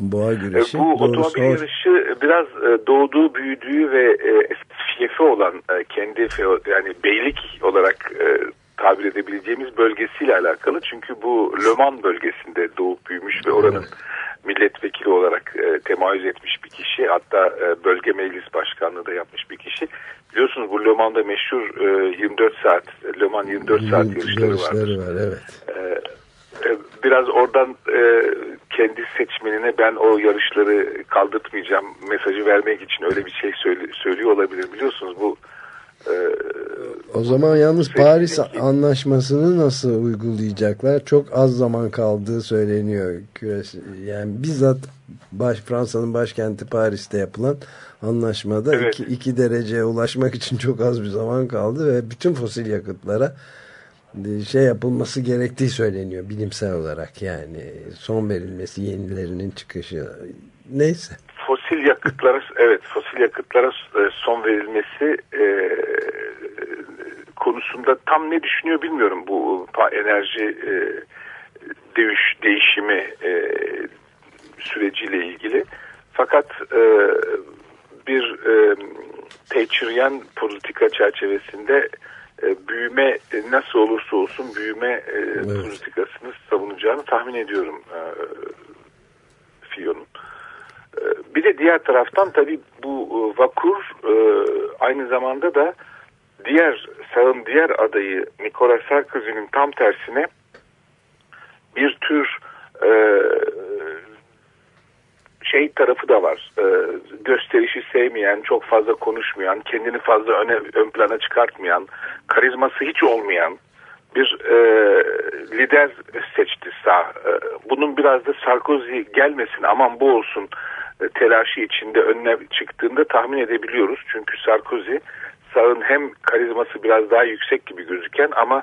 Boğa güreşi. Bu otomobil yarışı biraz e, doğduğu, büyüdüğü ve fiyefi olan e, kendi yani beylik olarak e, tabir edebileceğimiz bölgesiyle alakalı. Çünkü bu Le Mans bölgesinde doğup büyümüş ve oranın milletvekili olarak e, temayüz etmiş bir kişi. Hatta e, bölge meclis başkanlığı da yapmış bir kişi. Biliyorsunuz bu Le Mans'da meşhur e, 24 saat, Le Mans 24 saat yarışları, yarışları var. Evet. E, e, biraz oradan e, kendi seçmenine ben o yarışları kaldırtmayacağım mesajı vermek için öyle bir şey söyle, söylüyor olabilir. Biliyorsunuz bu o zaman yalnız Paris Anlaşması'nı nasıl uygulayacaklar? Çok az zaman kaldığı söyleniyor. Küresi. Yani bizzat baş, Fransa'nın başkenti Paris'te yapılan anlaşmada evet. iki, iki dereceye ulaşmak için çok az bir zaman kaldı ve bütün fosil yakıtlara şey yapılması gerektiği söyleniyor bilimsel olarak. Yani son verilmesi yenilerinin çıkışı. Neyse. Fosil yakıtlara evet fosil yakıtlara e, son verilmesi e, konusunda tam ne düşünüyor bilmiyorum. Bu enerji e, değiş, değişimi e, süreciyle ilgili. Fakat e, bir e, Thatcheryan politika çerçevesinde e, büyüme e, nasıl olursa olsun büyüme e, evet. politikasını savunacağını tahmin ediyorum e, FİO'nun. Bir de diğer taraftan tabii bu e, vakur e, aynı zamanda da diğer sağın diğer adayı Nicolas Sarkozy'nin tam tersine bir tür e, şey tarafı da var. gösterişi sevmeyen, çok fazla konuşmayan, kendini fazla öne, ön plana çıkartmayan, karizması hiç olmayan bir e, lider seçti sağ. E, bunun biraz da Sarkozy gelmesin aman bu olsun e, telaşı içinde önüne çıktığında tahmin edebiliyoruz. Çünkü Sarkozy sağın hem karizması biraz daha yüksek gibi gözüken ama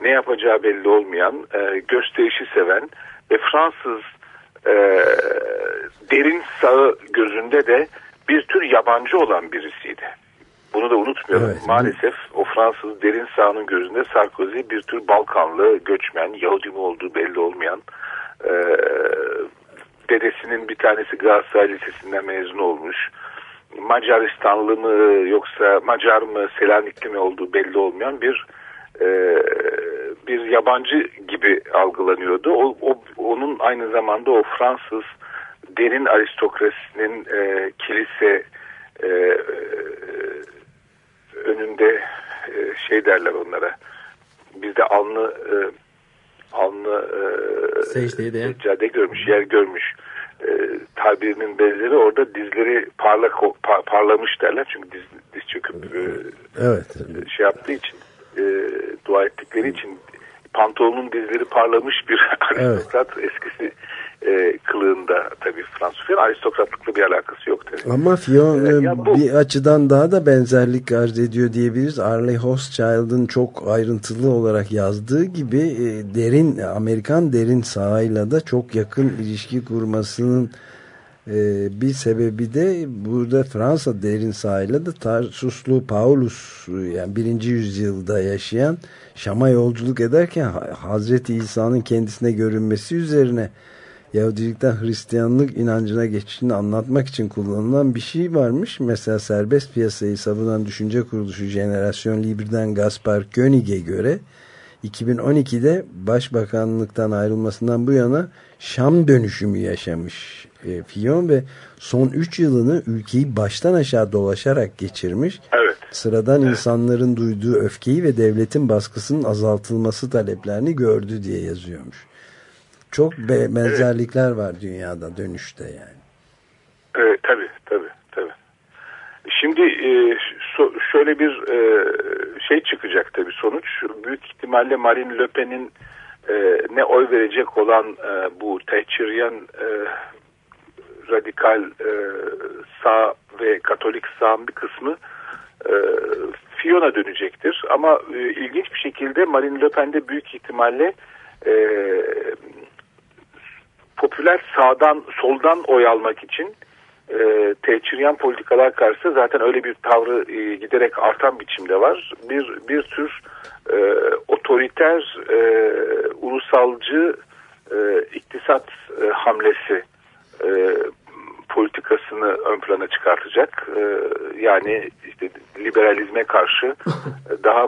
ne yapacağı belli olmayan, e, gösterişi seven ve Fransız e, derin sağı gözünde de bir tür yabancı olan birisiydi. Bunu da unutmayalım. Evet. Maalesef o Fransız derin sağının gözünde Sarkozy bir tür Balkanlı, göçmen, Yahudi mi olduğu belli olmayan e, dedesinin bir tanesi Galatasaray Lisesi'nden mezun olmuş. Macaristanlı mı yoksa Macar mı Selanikli mi olduğu belli olmayan bir e, bir yabancı gibi algılanıyordu. O, o, onun aynı zamanda o Fransız derin aristokrasinin e, kilise e, e, önünde e, şey derler onlara. Bizde alnı e, alnı e, Secdeye değen. seccade görmüş, yer görmüş e, tabirinin benzeri orada dizleri parlak pa- parlamış derler. Çünkü diz, diz çöküp e, Evet. şey yaptığı için e, dua ettikleri için pantolonun dizleri parlamış bir aristokrat eskisi e, kılığında tabii Fransız aristokratlıkla bir alakası yok tabii. Ama Fion e, bu- bir açıdan daha da benzerlik arz ediyor diyebiliriz. Arley Hochschild'ın çok ayrıntılı olarak yazdığı gibi e, derin Amerikan derin sahayla da çok yakın ilişki kurmasının e, bir sebebi de burada Fransa derin sahayla da Tarsuslu Paulus e, yani birinci yüzyılda yaşayan Şam'a yolculuk ederken Ha- Hazreti İsa'nın kendisine görünmesi üzerine Yahudilikten Hristiyanlık inancına geçişini anlatmak için kullanılan bir şey varmış. Mesela serbest piyasayı savunan düşünce kuruluşu Jenerasyon Libre'den Gaspar Koenig'e göre 2012'de başbakanlıktan ayrılmasından bu yana Şam dönüşümü yaşamış e, Fiyon ve son 3 yılını ülkeyi baştan aşağı dolaşarak geçirmiş. Evet. Sıradan insanların duyduğu öfkeyi ve devletin baskısının azaltılması taleplerini gördü diye yazıyormuş. Çok be- benzerlikler var dünyada dönüşte yani. Evet, tabii tabii tabii. Şimdi e, so- şöyle bir e, şey çıkacak tabii sonuç. Büyük ihtimalle Marine Le Pen'in e, ne oy verecek olan e, bu Thatcheryan e, radikal e, sağ ve Katolik sağın bir kısmı e, Fion'a dönecektir. Ama e, ilginç bir şekilde Marine Le Pen'de büyük ihtimalle e, popüler sağdan soldan oy almak için e, teçhiryan politikalar karşısında zaten öyle bir tavrı e, giderek artan biçimde var. Bir bir tür e, otoriter e, ulusalcı e, iktisat e, hamlesi e, politikasını ön plana çıkartacak. E, yani işte liberalizme karşı daha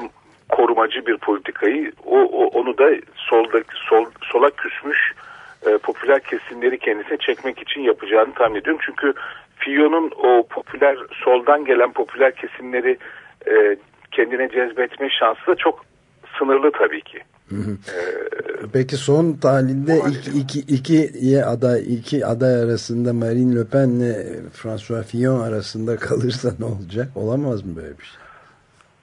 korumacı bir politikayı o, o onu da soldaki sol sola küsmüş e, popüler kesimleri kendisine çekmek için yapacağını tahmin ediyorum. Çünkü Fion'un o popüler soldan gelen popüler kesimleri e, kendine cezbetme şansı da çok sınırlı tabii ki. Peki son tahlilde iki, iki, iki aday iki aday arasında Marine Le Pen ile François Fillon arasında kalırsa ne olacak? Olamaz mı böyle bir şey?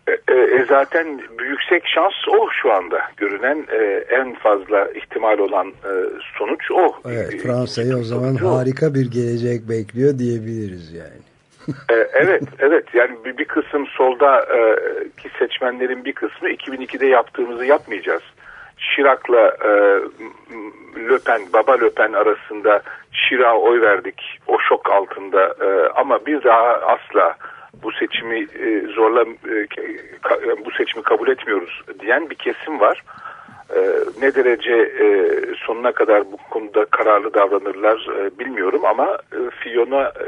E, e, zaten yüksek şans o şu anda görünen e, en fazla ihtimal olan e, sonuç o. Evet, Fransa'yı o zaman harika bir gelecek bekliyor diyebiliriz yani. E, evet, evet. Yani bir, bir kısım solda e, seçmenlerin bir kısmı 2002'de yaptığımızı yapmayacağız. Şirak'la e, M- Le Pen, Baba Le Pen arasında Şirak'a oy verdik o şok altında e, ama bir daha asla bu seçimi e, zorla e, bu seçimi kabul etmiyoruz diyen bir kesim var. E, ne derece e, sonuna kadar bu konuda kararlı davranırlar e, bilmiyorum ama e, Fiyon'a e,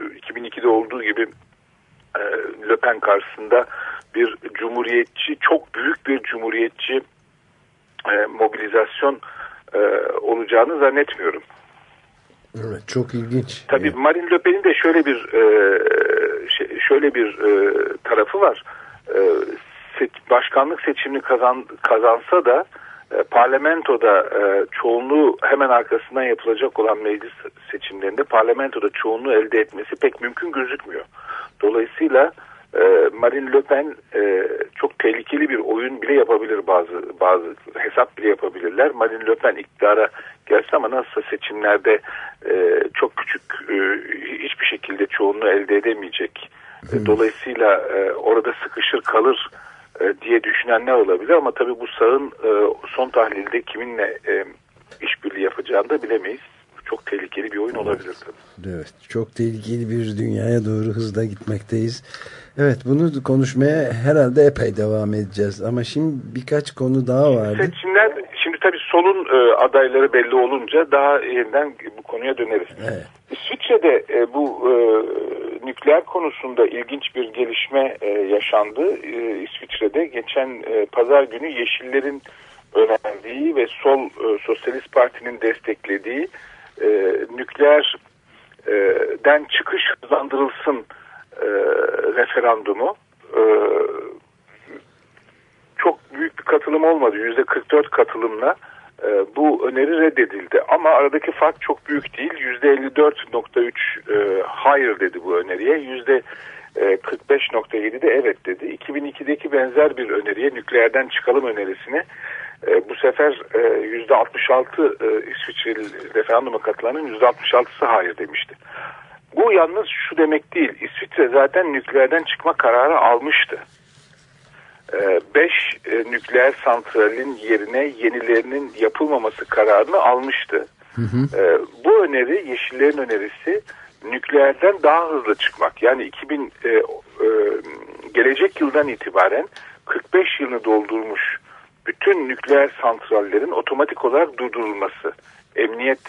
2002'de olduğu gibi e, Le Pen karşısında bir cumhuriyetçi, çok büyük bir cumhuriyetçi e, mobilizasyon e, olacağını zannetmiyorum. Evet, çok ilginç. Tabii Marine Le Pen'in de şöyle bir e, şey- şöyle bir e, tarafı var. E, başkanlık seçimini kazan, kazansa da parlamentoda e, çoğunluğu hemen arkasından yapılacak olan meclis seçimlerinde parlamentoda çoğunluğu elde etmesi pek mümkün gözükmüyor. Dolayısıyla e, Marine Le Pen e, çok tehlikeli bir oyun bile yapabilir bazı bazı hesap bile yapabilirler. Marine Le Pen iktidara gelse ama nasılsa seçimlerde e, çok küçük e, hiçbir şekilde çoğunluğu elde edemeyecek. E, Dolayısıyla e, orada sıkışır kalır e, diye düşünenler olabilir ama tabii bu sağın e, son tahlilde kiminle e, işbirliği yapacağını da bilemeyiz. çok tehlikeli bir oyun olabilir tabii. Evet, çok tehlikeli bir dünyaya doğru hızla gitmekteyiz. Evet, bunu konuşmaya herhalde epey devam edeceğiz. Ama şimdi birkaç konu daha vardı. Seçimler, şimdi tabii solun e, adayları belli olunca daha yeniden bu konuya döneriz. Evet. İsviçre'de e, bu e, nükleer konusunda ilginç bir gelişme e, yaşandı. E, İsviçre'de geçen e, pazar günü Yeşillerin önerdiği ve sol e, Sosyalist Parti'nin desteklediği e, nükleerden çıkış hızlandırılsın e, referandumu e, çok büyük bir katılım olmadı. Yüzde 44 katılımla e, bu öneri reddedildi. Ama aradaki fark çok büyük değil. Yüzde 54.3 e, hayır dedi bu öneriye. Yüzde e, 45.7 de evet dedi. 2002'deki benzer bir öneriye nükleerden çıkalım önerisine e, bu sefer e, yüzde 66 e, İsviçreli referanduma katılanın yüzde 66'sı hayır demişti. Bu yalnız şu demek değil. İsviçre zaten nükleerden çıkma kararı almıştı. 5 e, nükleer santralin yerine yenilerinin yapılmaması kararını almıştı. Hı hı. E, bu öneri, Yeşillerin önerisi nükleerden daha hızlı çıkmak. Yani 2000 e, e, gelecek yıldan itibaren 45 yılını doldurmuş bütün nükleer santrallerin otomatik olarak durdurulması, emniyet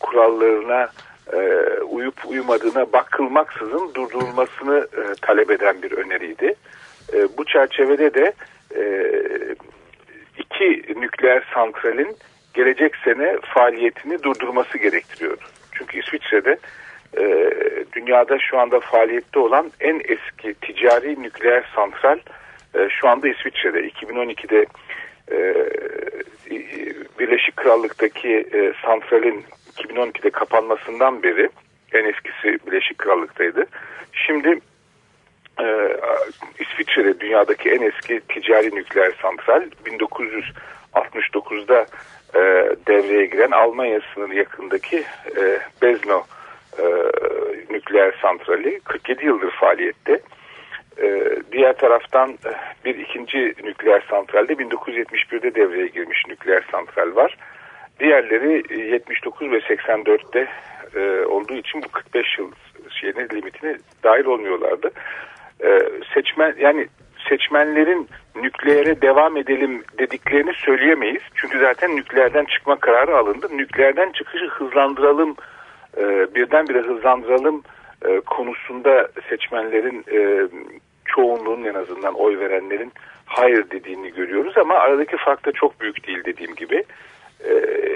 kurallarına e, uyup uyumadığına bakılmaksızın durdurulmasını e, talep eden bir öneriydi. E, bu çerçevede de e, iki nükleer santralin gelecek sene faaliyetini durdurması gerektiriyordu. Çünkü İsviçre'de e, dünyada şu anda faaliyette olan en eski ticari nükleer santral e, şu anda İsviçre'de. 2012'de e, Birleşik Krallık'taki e, santralin 2012'de kapanmasından beri en eskisi Birleşik Krallık'taydı. Şimdi e, İsviçre'de dünyadaki en eski ticari nükleer santral 1969'da e, devreye giren Almanya sınırı yakındaki e, Bezno e, nükleer santrali 47 yıldır faaliyette. E, diğer taraftan e, bir ikinci nükleer santralde 1971'de devreye girmiş nükleer santral var. Diğerleri 79 ve 84'te e, olduğu için bu 45 yıl şeyine limitine dahil olmuyorlardı. E, seçmen yani seçmenlerin nükleere devam edelim dediklerini söyleyemeyiz. Çünkü zaten nükleerden çıkma kararı alındı. Nükleerden çıkışı hızlandıralım, e, birdenbire hızlandıralım e, konusunda seçmenlerin e, çoğunluğun en azından oy verenlerin hayır dediğini görüyoruz ama aradaki fark da çok büyük değil dediğim gibi.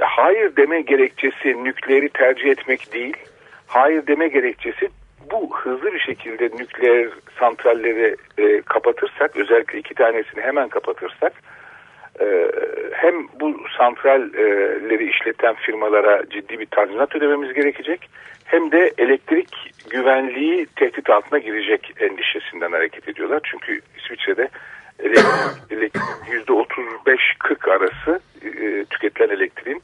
Hayır deme gerekçesi nükleeri tercih etmek değil. Hayır deme gerekçesi bu hızlı bir şekilde nükleer santralleri e, kapatırsak özellikle iki tanesini hemen kapatırsak e, hem bu santralleri işleten firmalara ciddi bir tazminat ödememiz gerekecek hem de elektrik güvenliği tehdit altına girecek endişesinden hareket ediyorlar. Çünkü İsviçre'de yüzde 35-40 arası e, tüketilen elektriğin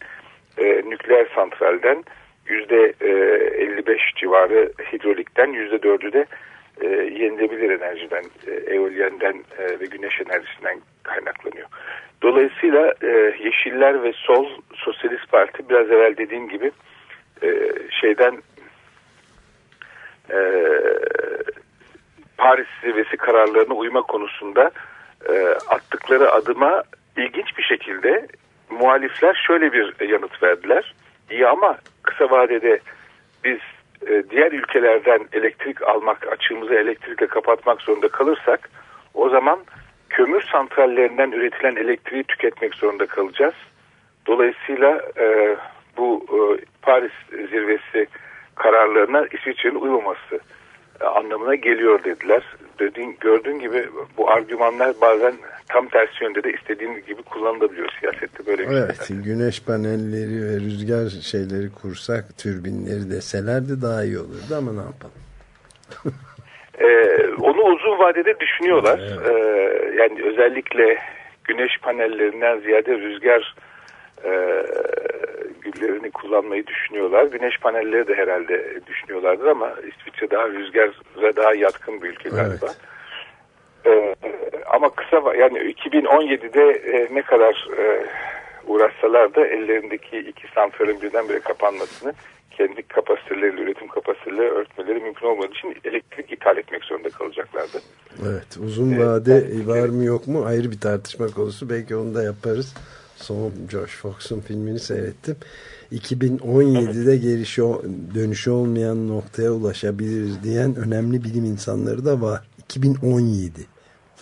e, nükleer santralden 55 civarı hidrolikten yüzde 4'ü de e, yenilebilir enerjiden, e, eolyenden e, ve güneş enerjisinden kaynaklanıyor. Dolayısıyla e, Yeşiller ve Sol Sosyalist Parti biraz evvel dediğim gibi e, şeyden e, Paris zirvesi kararlarına uyma konusunda e, attıkları adıma ilginç bir şekilde muhalifler şöyle bir yanıt verdiler. İyi ama kısa vadede biz e, diğer ülkelerden elektrik almak, açığımızı elektrikle kapatmak zorunda kalırsak o zaman kömür santrallerinden üretilen elektriği tüketmek zorunda kalacağız. Dolayısıyla e, bu e, Paris zirvesi kararlarına İsviçre'nin uymaması e, anlamına geliyor dediler. Dediğin, gördüğün gibi bu argümanlar bazen tam tersi yönde de istediğin gibi kullanılabiliyor siyasette böyle bir Evet şeyler. güneş panelleri ve rüzgar şeyleri kursak türbinleri deselerdi daha iyi olurdu ama ne yapalım. ee, onu uzun vadede düşünüyorlar. Evet. Ee, yani özellikle güneş panellerinden ziyade rüzgar e, güllerini kullanmayı düşünüyorlar. Güneş panelleri de herhalde düşünüyorlardır ama İsviçre daha rüzgara daha yatkın bir ülke galiba. Evet. Ee, ama kısa yani 2017'de e, ne kadar e, uğraşsalar da ellerindeki iki santralin birdenbire kapanmasını kendi kapasiteleriyle, üretim kapasiteleriyle örtmeleri mümkün olmadığı için elektrik ithal etmek zorunda kalacaklardı. Evet uzun vade var mı yok mu ayrı bir tartışma konusu belki onu da yaparız. Son Josh Fox'un filmini seyrettim. 2017'de gelişi dönüşü olmayan noktaya ulaşabiliriz diyen önemli bilim insanları da var. 2017.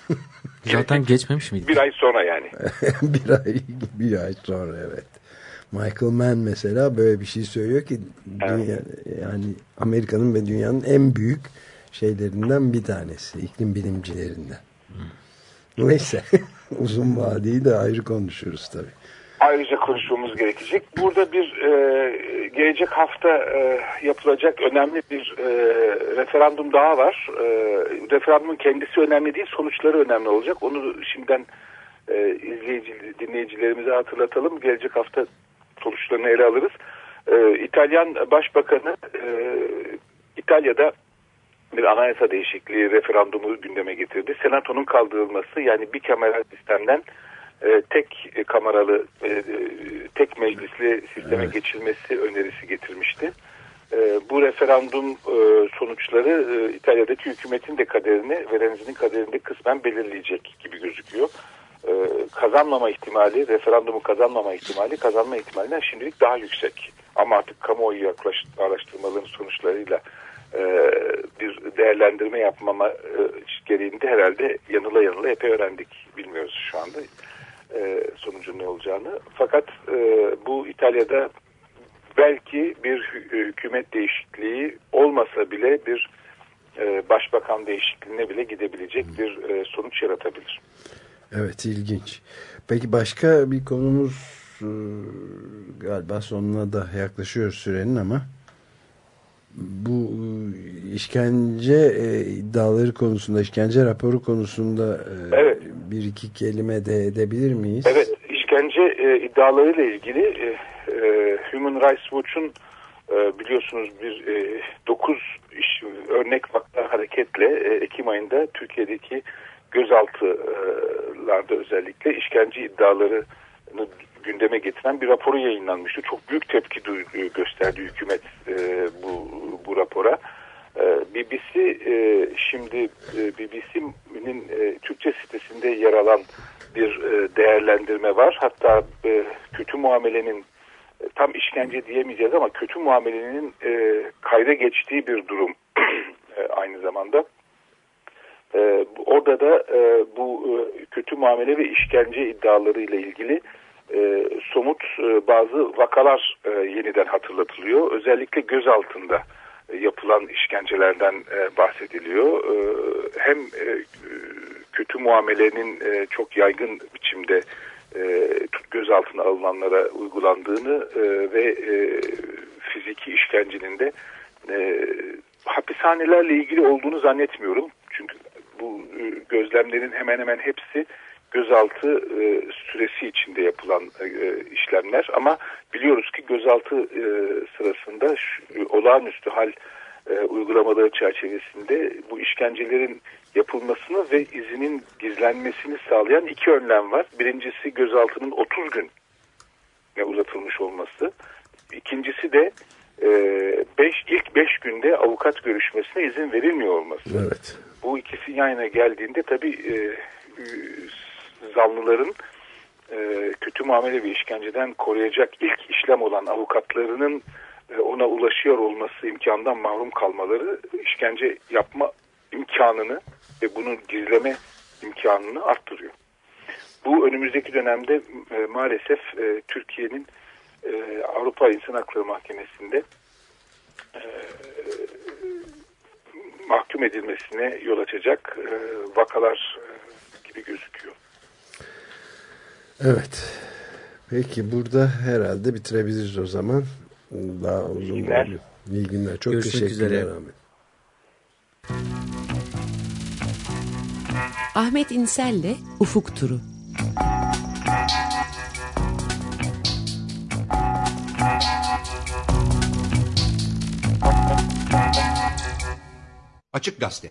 Zaten geçmemiş miydi? Bir ay sonra yani. bir ay bir ay sonra evet. Michael Mann mesela böyle bir şey söylüyor ki dünya, yani Amerika'nın ve dünyanın en büyük şeylerinden bir tanesi. iklim bilimcilerinden. Neyse. Uzun vadeyi de ayrı konuşuruz tabii. Ayrıca konuşmamız gerekecek. Burada bir e, gelecek hafta e, yapılacak önemli bir e, referandum daha var. E, referandumun kendisi önemli değil, sonuçları önemli olacak. Onu şimdiden e, izleyici, dinleyicilerimize hatırlatalım. Gelecek hafta sonuçlarını ele alırız. E, İtalyan Başbakanı e, İtalya'da bir anayasa değişikliği referandumu gündeme getirdi. Senatonun kaldırılması yani bir kameral sistemden e, tek kameralı e, tek meclisli sisteme evet. geçilmesi önerisi getirmişti. E, bu referandum e, sonuçları e, İtalya'daki hükümetin de kaderini Verenzi'nin kaderini de kısmen belirleyecek gibi gözüküyor. E, kazanmama ihtimali, referandumu kazanmama ihtimali kazanma ihtimalinden şimdilik daha yüksek. Ama artık kamuoyu yaklaş, araştırmaların sonuçlarıyla e, bir değerlendirme yapmama gereğinde herhalde yanıla yanıla epey öğrendik. Bilmiyoruz şu anda e, sonucun ne olacağını. Fakat e, bu İtalya'da belki bir hükümet değişikliği olmasa bile bir başbakan değişikliğine bile gidebilecek bir sonuç yaratabilir. Evet ilginç. Peki başka bir konumuz galiba sonuna da yaklaşıyor sürenin ama bu e, işkence e, iddiaları konusunda, işkence raporu konusunda e, evet. bir iki kelime de edebilir miyiz? Evet, işkence e, iddialarıyla ilgili e, e, Human Rights Watch'un e, biliyorsunuz bir e, 9 iş, örnek vakta hareketle e, Ekim ayında Türkiye'deki gözaltılarda özellikle işkence iddialarını gündeme getiren bir raporu yayınlanmıştı. Çok büyük tepki gösterdi hükümet e, bu, bu rapora. E, BBC e, şimdi e, BBC'nin e, Türkçe sitesinde yer alan bir değerlendirme var. Hatta kötü muamelenin tam işkence diyemeyeceğiz ama kötü muamelenin kayda geçtiği bir durum aynı zamanda. Orada da bu kötü muamele ve işkence iddiaları ile ilgili somut bazı vakalar yeniden hatırlatılıyor. Özellikle göz altında yapılan işkencelerden e, bahsediliyor. E, hem e, kötü muamelenin çok yaygın biçimde gözaltına alınanlara uygulandığını ve fiziki işkencenin de hapishanelerle ilgili olduğunu zannetmiyorum. Çünkü bu gözlemlerin hemen hemen hepsi gözaltı e, süresi içinde yapılan e, işlemler ama biliyoruz ki gözaltı e, sırasında şu, olağanüstü hal e, uygulamaları çerçevesinde bu işkencelerin yapılmasını ve izinin gizlenmesini sağlayan iki önlem var. Birincisi gözaltının 30 gün uzatılmış olması. İkincisi de e, beş, ilk 5 günde avukat görüşmesine izin verilmiyor olması. Evet. Bu ikisi yan yana geldiğinde tabii e, zanlıların e, kötü muamele ve işkenceden koruyacak ilk işlem olan avukatlarının e, ona ulaşıyor olması imkandan mahrum kalmaları işkence yapma imkanını ve bunu gizleme imkanını arttırıyor. Bu önümüzdeki dönemde e, maalesef e, Türkiye'nin e, Avrupa İnsan Hakları Mahkemesi'nde e, mahkum edilmesine yol açacak e, vakalar e, gibi gözüküyor. Evet. Peki burada herhalde bitirebiliriz o zaman. Daha uzun İyi günler. İyi günler. Çok Görüşmek teşekkürler üzere. Ahmet. Ahmet İnsel'le Ufuk Turu. Açık Gazete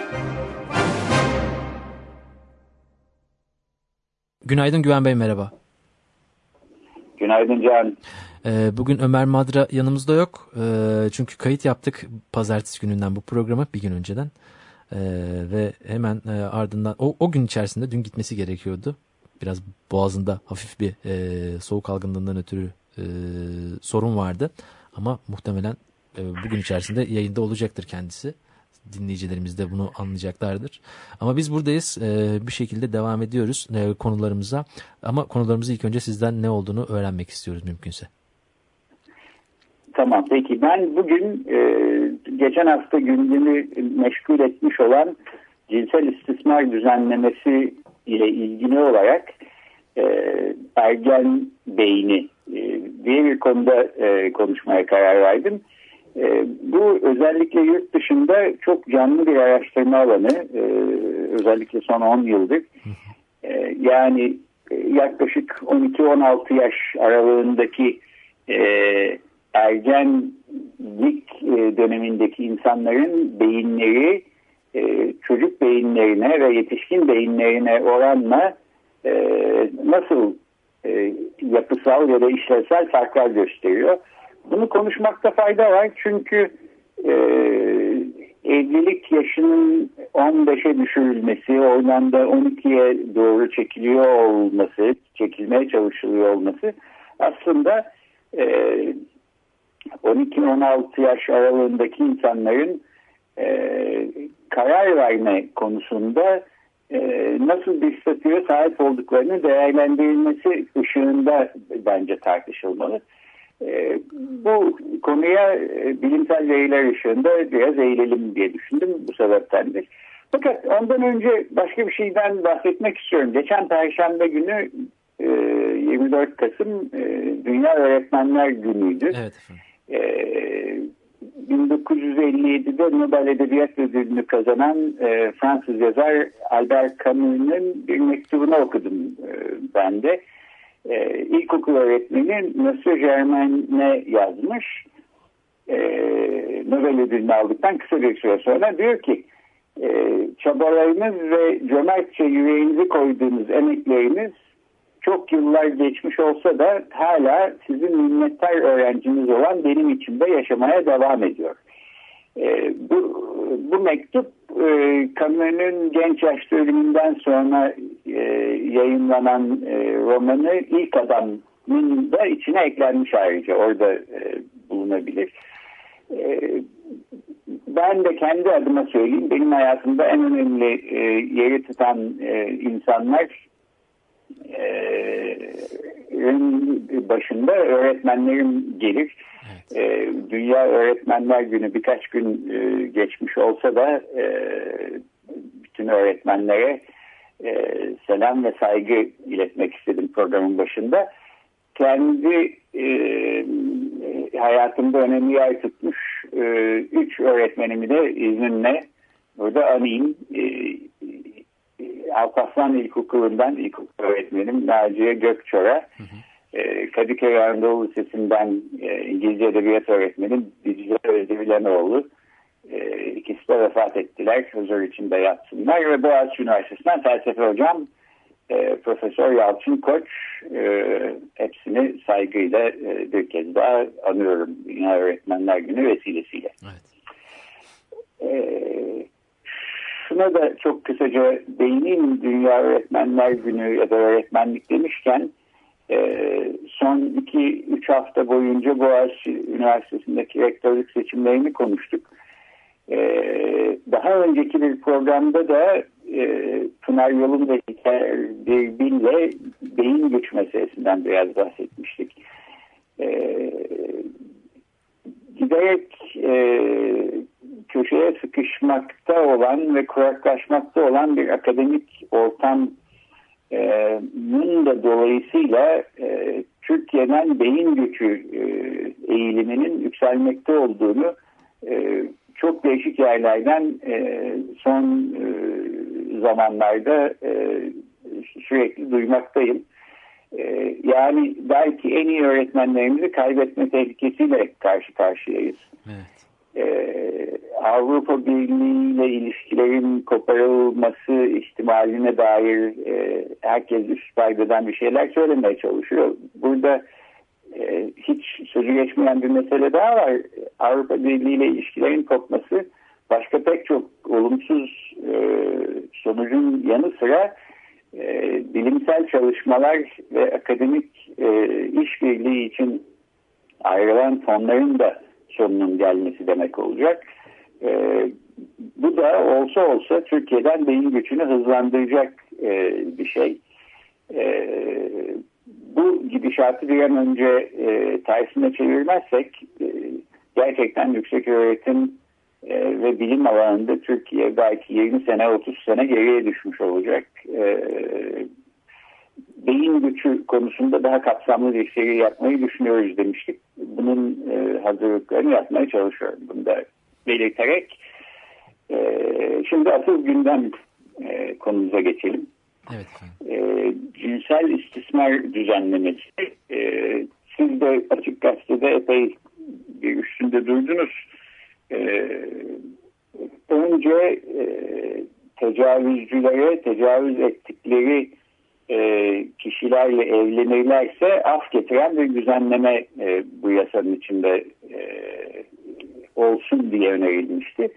Günaydın Güven Bey merhaba. Günaydın Can. Ee, bugün Ömer Madra yanımızda yok. Ee, çünkü kayıt yaptık pazartesi gününden bu programı bir gün önceden. Ee, ve hemen e, ardından o, o gün içerisinde dün gitmesi gerekiyordu. Biraz boğazında hafif bir e, soğuk algınlığından ötürü e, sorun vardı. Ama muhtemelen e, bugün içerisinde yayında olacaktır kendisi. Dinleyicilerimiz de bunu anlayacaklardır. Ama biz buradayız. E, bir şekilde devam ediyoruz e, konularımıza. Ama konularımızı ilk önce sizden ne olduğunu öğrenmek istiyoruz mümkünse. Tamam peki ben bugün e, geçen hafta gündemi meşgul etmiş olan cinsel istismar düzenlemesi ile ilgili olarak e, ergen beyni e, diye bir konuda konuşmaya karar verdim. E, bu özellikle yurt dışında çok canlı bir araştırma alanı e, özellikle son 10 yıldır. E, yani e, yaklaşık 12-16 yaş aralığındaki e, ergenlik e, dönemindeki insanların beyinleri e, çocuk beyinlerine ve yetişkin beyinlerine oranla e, nasıl e, yapısal ya da işlevsel farklar gösteriyor. Bunu konuşmakta fayda var çünkü e, evlilik yaşının 15'e düşürülmesi, oradan da 12'ye doğru çekiliyor olması, çekilmeye çalışılıyor olması aslında e, 12-16 yaş aralığındaki insanların e, karar verme konusunda e, nasıl bir statüye sahip olduklarını değerlendirilmesi ışığında bence tartışılmalı. E, bu konuya e, bilimsel veriler ışığında biraz eğilelim diye düşündüm bu sebeptendir. Fakat ondan önce başka bir şeyden bahsetmek istiyorum. Geçen Perşembe günü e, 24 Kasım e, Dünya Öğretmenler Günü'ydü. Evet efendim. E, 1957'de Nobel Edebiyat Ödülünü kazanan Fransız yazar Albert Camus'un bir mektubunu okudum ben de. E, ilkokul öğretmeni Monsieur Germain'e yazmış. E, Nobel ödülünü aldıktan kısa bir süre sonra diyor ki e, çabalarınız ve cömertçe yüreğinizi koyduğunuz emekleriniz çok yıllar geçmiş olsa da hala sizin minnettar öğrenciniz olan benim içimde yaşamaya devam ediyor. E, bu, bu mektup e, Camus'un genç yaşta ölümünden sonra e, yayınlanan e, romanı ilk adamın da içine eklenmiş ayrıca orada e, bulunabilir. E, ben de kendi adıma söyleyeyim benim hayatımda en önemli e, yeri tutan e, insanlar başında öğretmenlerim gelir. Evet. Dünya Öğretmenler Günü birkaç gün geçmiş olsa da bütün öğretmenlere selam ve saygı iletmek istedim programın başında. Kendi hayatımda önemli yer tutmuş üç öğretmenimi de izninle burada anayım. Alparslan İlkokulu'ndan ilkokul öğretmenim Naciye Gökçor'a, e, Kadıköy Anadolu Lisesi'nden e, İngilizce Edebiyat öğretmenim Dicle Özdemilenoğlu. E, ikisi de vefat ettiler. Huzur içinde yatsınlar. Ve Boğaziçi Üniversitesi'nden felsefe hocam e, Profesör Yalçın Koç e, hepsini saygıyla e, bir kez daha anıyorum Dünya Öğretmenler Günü vesilesiyle. Evet. E, şuna da çok kısaca değineyim. Dünya Öğretmenler Günü ya da öğretmenlik demişken son 2-3 hafta boyunca Boğaziçi Üniversitesi'ndeki rektörlük seçimlerini konuştuk. E, daha önceki bir programda da e, Pınar Yolun ve Bil'le beyin güç meselesinden biraz bahsetmiştik. giderek köşeye sıkışmakta olan ve kuraklaşmakta olan bir akademik ortamın da dolayısıyla e, Türkiye'den beyin göçü e, eğiliminin yükselmekte olduğunu e, çok değişik yerlerden e, son e, zamanlarda e, sürekli duymaktayım. E, yani belki en iyi öğretmenlerimizi kaybetme tehlikesiyle karşı karşıyayız. Evet. Ee, Avrupa Birliği ile ilişkilerin koparılması ihtimaline dair e, herkes üst paydeden bir şeyler söylemeye çalışıyor. Burada e, hiç sözü geçmeyen bir mesele daha var. Avrupa Birliği ile ilişkilerin kopması başka pek çok olumsuz e, sonucun yanı sıra e, bilimsel çalışmalar ve akademik e, işbirliği için ayrılan fonların da sonunun gelmesi demek olacak. E, bu da olsa olsa Türkiye'den beyin göçünü hızlandıracak e, bir şey. E, bu gidişatı bir an önce e, tersine çevirmezsek e, gerçekten yüksek öğretim e, ve bilim alanında Türkiye belki 20 sene 30 sene geriye düşmüş olacak. E, beyin gücü konusunda daha kapsamlı bir seri yapmayı düşünüyoruz demiştik. Bunun e, hazırlıklarını yapmaya çalışıyorum. Bunu da belirterek e, şimdi asıl gündem e, konumuza geçelim. Evet efendim. E, cinsel istismar düzenlemesi. E, siz de Açık Gazete'de epey bir üstünde durdunuz. E, önce e, tecavüzcülere tecavüz ettikleri e, kişilerle evlenirlerse af getiren bir düzenleme e, bu yasanın içinde e, olsun diye önerilmişti.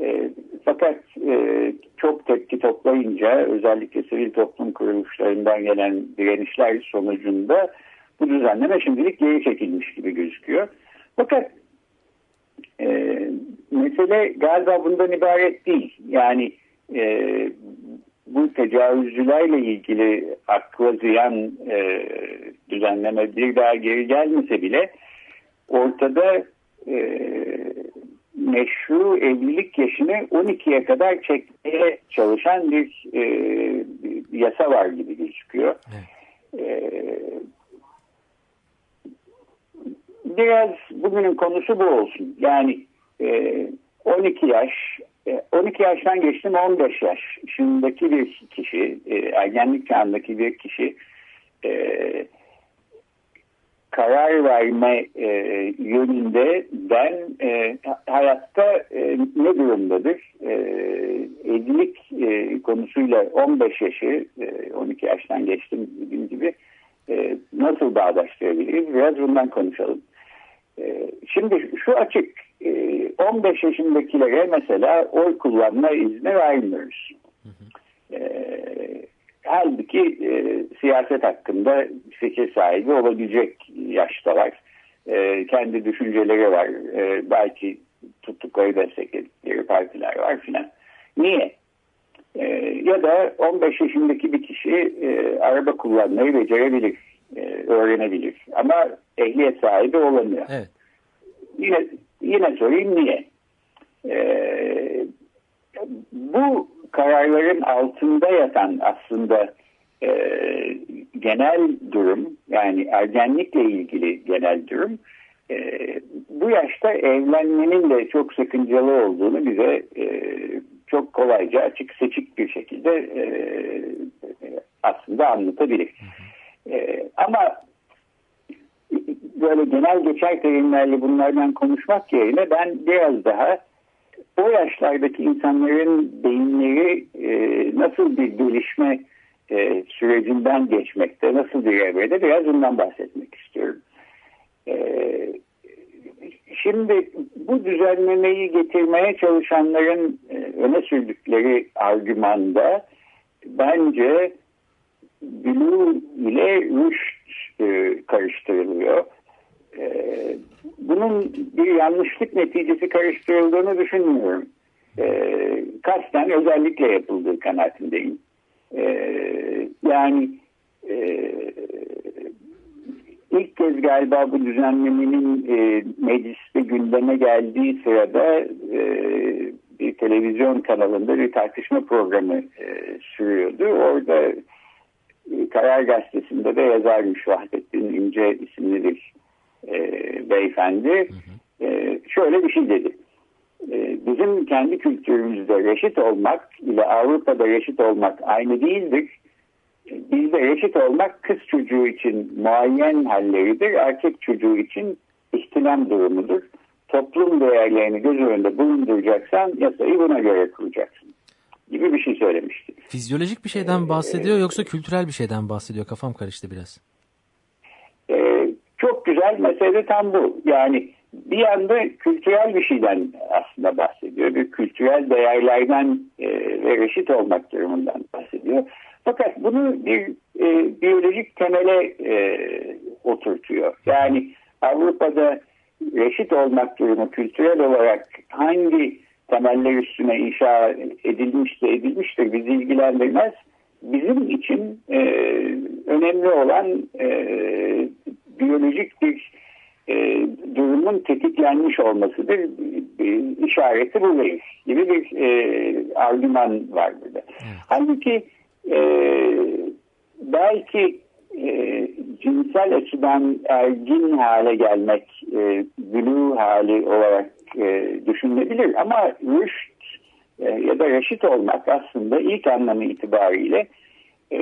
E, fakat e, çok tepki toplayınca özellikle sivil toplum kuruluşlarından gelen direnişler sonucunda bu düzenleme şimdilik geri çekilmiş gibi gözüküyor. Fakat e, mesele galiba bundan ibaret değil. Yani e, bu tecavüzcülerle ilgili akla ziyan e, düzenleme bir daha geri gelmese bile ortada e, meşru evlilik yaşını 12'ye kadar çekmeye çalışan bir, e, yasa var gibi gözüküyor. Evet. Biraz bugünün konusu bu olsun. Yani e, 12 yaş 12 e, yaştan geçtim 15 yaş. Şimdiki bir kişi, e, ergenlik çağındaki bir kişi e, karar verme e, yönünde ben e, hayatta e, ne durumdadır? E, evlilik e, konusuyla 15 yaşı, e, 12 yaştan geçtim dediğim gibi e, nasıl bağdaştırabiliriz? Biraz bundan konuşalım. E, şimdi şu açık, 15 e, yaşındakilere mesela oy kullanma izni vermiyoruz. Hı. E, halbuki e, siyaset hakkında fikir sahibi olabilecek yaştalar. E, kendi düşünceleri var. E, belki tuttukları destekledikleri partiler var filan. Niye? E, ya da 15 yaşındaki bir kişi e, araba kullanmayı becerebilir, e, öğrenebilir. Ama ehliyet sahibi olamıyor. Evet. Yine, yine sorayım niye? E, bu kararların altında yatan aslında e, genel durum yani ergenlikle ilgili genel durum e, bu yaşta evlenmenin de çok sakıncalı olduğunu bize e, çok kolayca açık seçik bir şekilde e, aslında anlatabilir. E, ama böyle genel geçer terimlerle bunlardan konuşmak yerine ben biraz daha o yaşlardaki insanların beyinleri e, nasıl bir gelişme e, sürecinden geçmekte, nasıl bir evrede biraz bundan bahsetmek istiyorum. E, şimdi bu düzenlemeyi getirmeye çalışanların e, öne sürdükleri argümanda bence Blue ile Rüşt karıştırılıyor. Bunun bir yanlışlık neticesi karıştırıldığını düşünmüyorum. Kasten özellikle yapıldığı kanaatindeyim. E, yani e, ilk kez galiba bu düzenlemenin e, mecliste gündeme geldiği sırada e, bir televizyon kanalında bir tartışma programı e, sürüyordu. Orada e, Karar Gazetesi'nde de yazarmış Vahdettin İnce isimli bir e, beyefendi. Hı hı. E, şöyle bir şey dedi. E, bizim kendi kültürümüzde reşit olmak ile Avrupa'da reşit olmak aynı değildir bizde reşit olmak kız çocuğu için muayyen halleridir, erkek çocuğu için ihtilam durumudur. Toplum değerlerini göz önünde bulunduracaksan yasayı buna göre kuracaksın gibi bir şey söylemişti. Fizyolojik bir şeyden bahsediyor ee, yoksa kültürel bir şeyden bahsediyor? Kafam karıştı biraz. E, çok güzel mesele tam bu. Yani bir yanda kültürel bir şeyden aslında bahsediyor. Bir kültürel değerlerden e, ve reşit olmak durumundan bahsediyor. Fakat bunu bir e, biyolojik temele e, oturtuyor. Yani Avrupa'da reşit olmak durumu kültürel olarak hangi temeller üstüne inşa edilmişse edilmiştir bizi ilgilendirmez. Bizim için e, önemli olan e, biyolojik bir e, durumun tetiklenmiş olmasıdır. E, işareti bu değil gibi bir e, argüman var burada. Evet. Halbuki e, belki e, cinsel açıdan ergin hale gelmek e, blue hali olarak e, düşünülebilir ama rüşt e, ya da reşit olmak aslında ilk anlamı itibariyle e,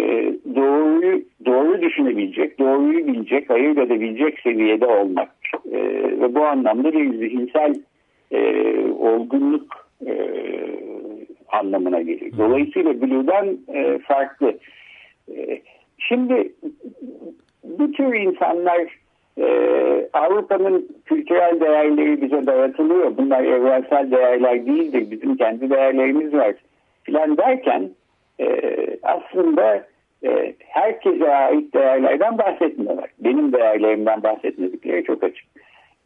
doğruyu doğru düşünebilecek, doğruyu bilecek, ayırt edebilecek seviyede olmak e, ve bu anlamda bir zihinsel e, olgunluk e, anlamına gelir. Dolayısıyla Blue'dan e, farklı. E, şimdi bu tür insanlar e, Avrupa'nın kültürel değerleri bize dayatılıyor. Bunlar evrensel değerler değildir. Bizim kendi değerlerimiz var filan derken e, aslında e, herkese ait değerlerden bahsetmiyorlar. Benim değerlerimden bahsetmedikleri çok açık.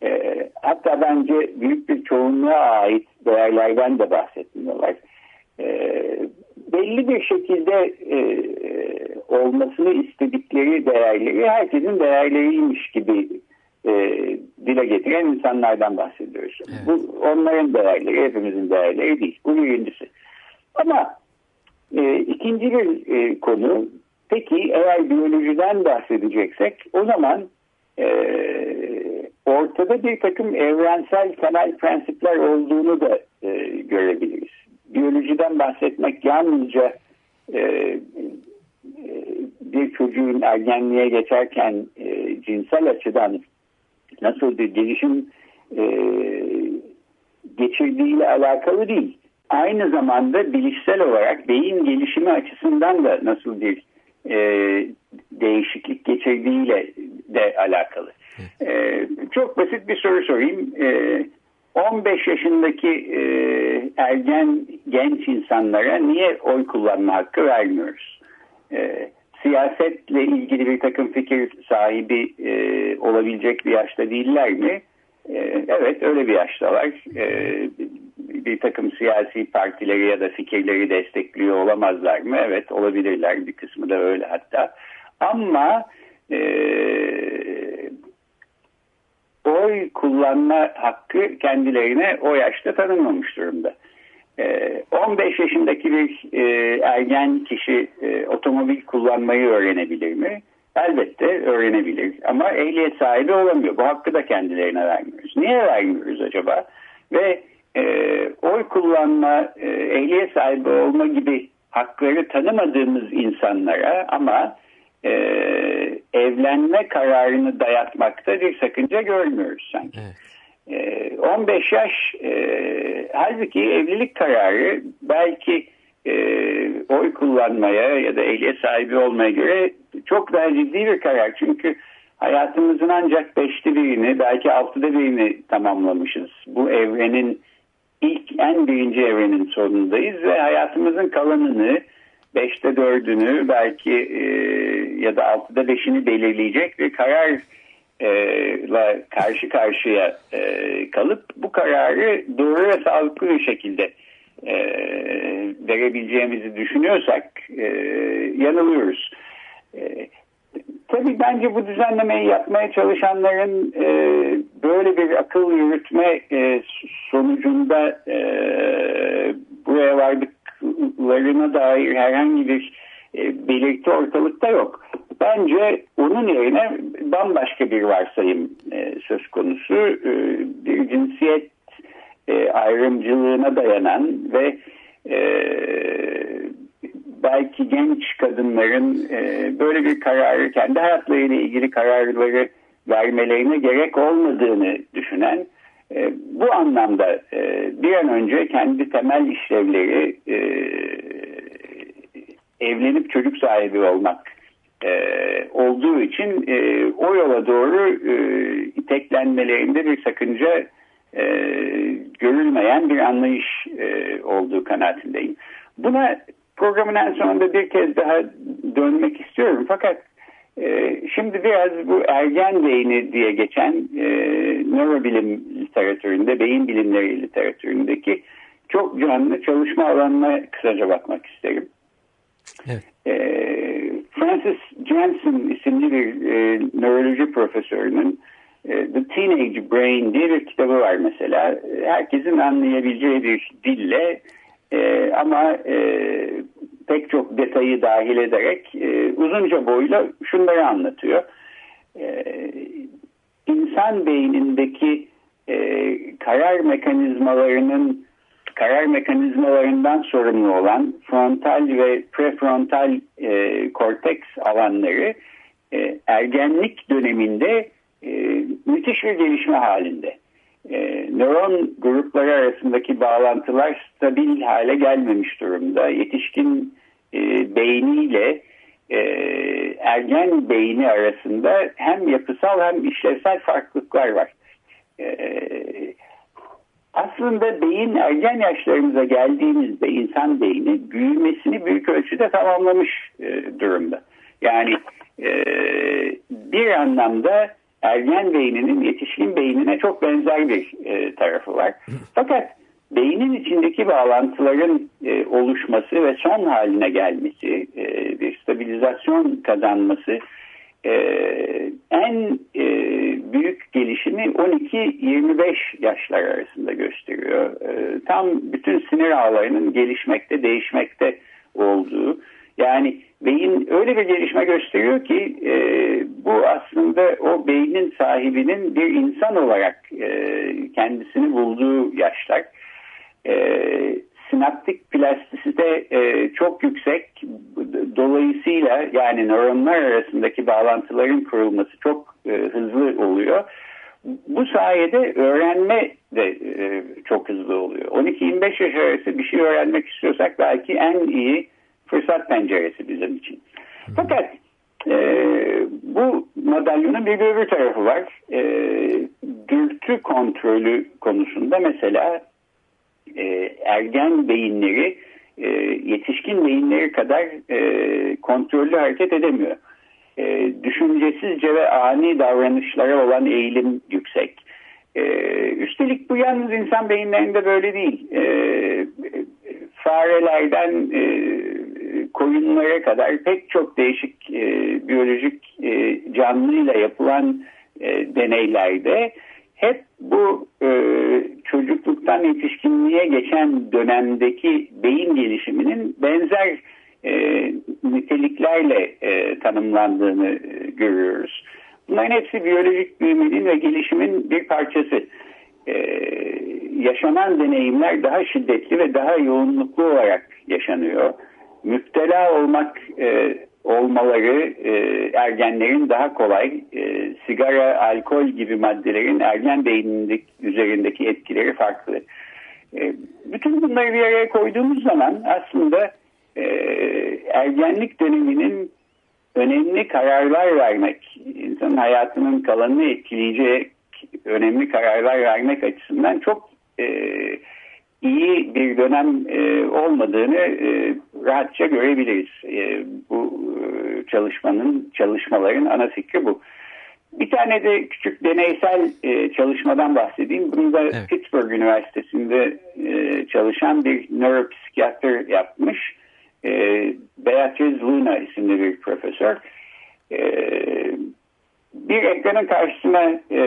E, hatta bence büyük bir çoğunluğa ait değerlerden de bahsetmiyorlar. E, belli bir şekilde e, olmasını istedikleri değerleri herkesin değerleriymiş gibi e, dile getiren insanlardan bahsediyoruz. Evet. Bu onların değerleri, hepimizin değerleri değil. Bu birincisi. Ama e, ikinci bir e, konu, peki eğer biyolojiden bahsedeceksek o zaman e, ortada bir takım evrensel temel prensipler olduğunu da e, görebiliriz biyolojiden bahsetmek yalnızca e, e, bir çocuğun ergenliğe geçerken e, cinsel açıdan nasıl bir gelişim e, geçirdiğiyle alakalı değil. Aynı zamanda bilişsel olarak beyin gelişimi açısından da nasıl bir e, değişiklik geçirdiğiyle de alakalı. E, çok basit bir soru sorayım. E, 15 yaşındaki e, ergen genç insanlara niye oy kullanma hakkı vermiyoruz? E, siyasetle ilgili bir takım fikir sahibi e, olabilecek bir yaşta değiller mi? E, evet öyle bir yaştalar. E, bir takım siyasi partileri ya da fikirleri destekliyor olamazlar mı? Evet olabilirler bir kısmı da öyle hatta. Ama e, oy kullanma hakkı kendilerine o yaşta tanınmamış durumda. 15 ee, yaşındaki bir e, ergen kişi e, otomobil kullanmayı öğrenebilir mi? Elbette öğrenebilir ama ehliyet sahibi olamıyor. Bu hakkı da kendilerine vermiyoruz. Niye vermiyoruz acaba? Ve e, oy kullanma, e, ehliyet sahibi olma gibi hakları tanımadığımız insanlara ama e, evlenme kararını dayatmakta bir sakınca görmüyoruz sanki. Evet. 15 yaş e, halbuki evlilik kararı belki e, oy kullanmaya ya da ehliyet sahibi olmaya göre çok daha ciddi bir karar. Çünkü hayatımızın ancak beşte birini belki altıda birini tamamlamışız. Bu evrenin ilk en birinci evrenin sonundayız ve hayatımızın kalanını beşte dördünü belki e, ya da altıda beşini belirleyecek bir karar ile karşı karşıya e, kalıp bu kararı doğru ve sağlıklı bir şekilde e, verebileceğimizi düşünüyorsak e, yanılıyoruz. tabii bence bu düzenlemeyi yapmaya çalışanların e, böyle bir akıl yürütme e, sonucunda e, buraya vardıklarına dair herhangi bir e, belirti ortalıkta yok. Bence onun yerine bambaşka bir varsayım e, söz konusu. E, bir cinsiyet e, ayrımcılığına dayanan ve e, belki genç kadınların e, böyle bir kararı kendi hayatlarıyla ilgili kararları vermelerine gerek olmadığını düşünen e, bu anlamda e, bir an önce kendi temel işlevleri e, evlenip çocuk sahibi olmak e, olduğu için e, o yola doğru e, iteklenmelerinde bir sakınca e, görülmeyen bir anlayış e, olduğu kanaatindeyim. Buna programın en sonunda bir kez daha dönmek istiyorum. Fakat e, şimdi biraz bu ergen beyni diye geçen e, nörobilim literatüründe, beyin bilimleri literatüründeki çok canlı çalışma alanına kısaca bakmak isterim. Evet. E, Francis Jensen isimli bir e, nöroloji profesörünün The Teenage Brain diye bir kitabı var mesela. Herkesin anlayabileceği bir dille e, ama e, pek çok detayı dahil ederek e, uzunca boyla şunları anlatıyor. E, insan beynindeki e, karar mekanizmalarının karar mekanizmalarından sorumlu olan frontal ve prefrontal e, korteks alanları e, ergenlik döneminde e, müthiş bir gelişme halinde. E, nöron grupları arasındaki bağlantılar stabil hale gelmemiş durumda. Yetişkin e, beyniyle e, ergen beyni arasında hem yapısal hem işlevsel farklılıklar var. E, aslında beyin ergen yaşlarımıza geldiğimizde insan beyni büyümesini büyük ölçüde tamamlamış e, durumda. Yani e, bir anlamda ergen beyninin yetişkin beynine çok benzer bir e, tarafı var. Fakat beynin içindeki bağlantıların e, oluşması ve son haline gelmesi, e, bir stabilizasyon kazanması e, en e, büyük gelişimi 12-25 yaşlar arasında gösteriyor. E, tam bütün sinir ağlarının gelişmekte, değişmekte olduğu. Yani beyin öyle bir gelişme gösteriyor ki e, bu aslında o beynin sahibinin bir insan olarak e, kendisini bulduğu yaşlar. E, sinaptik plastisite e, çok yüksek. Dolayısıyla yani nöronlar arasındaki bağlantıların kurulması çok e, hızlı oluyor. Bu sayede öğrenme de e, çok hızlı oluyor. 12-25 yaş arası bir şey öğrenmek istiyorsak belki en iyi fırsat penceresi bizim için. Fakat e, bu madalyonun bir öbür tarafı var. E, dürtü kontrolü konusunda mesela e, ergen beyinleri e, yetişkin beyinleri kadar e, kontrollü hareket edemiyor. E, düşüncesizce ve ani davranışlara olan eğilim yüksek. E, üstelik bu yalnız insan beyinlerinde böyle değil. E, farelerden e, koyunlara kadar pek çok değişik e, biyolojik e, canlıyla yapılan e, deneylerde hep bu e, çocukluktan yetişkinliğe geçen dönemdeki beyin gelişiminin benzer e, niteliklerle e, tanımlandığını e, görüyoruz. Bunların hepsi biyolojik büyümenin ve gelişimin bir parçası. Ee, yaşanan deneyimler daha şiddetli ve daha yoğunluklu olarak yaşanıyor. Müptela olmak e, olmaları e, ergenlerin daha kolay, e, sigara, alkol gibi maddelerin ergen beynindeki üzerindeki etkileri farklı. E, bütün bunları bir araya koyduğumuz zaman aslında e, ergenlik döneminin önemli kararlar vermek, insanın hayatının kalanını etkileyecek önemli kararlar vermek açısından çok e, iyi bir dönem e, olmadığını e, rahatça görebiliriz. E, bu e, çalışmanın, çalışmaların ana fikri bu. Bir tane de küçük deneysel e, çalışmadan bahsedeyim. Bunu da evet. Pittsburgh Üniversitesi'nde e, çalışan bir nöropsikiyatr yapmış. E, Beatrice Luna isimli bir profesör. Bir ekranın karşısına e,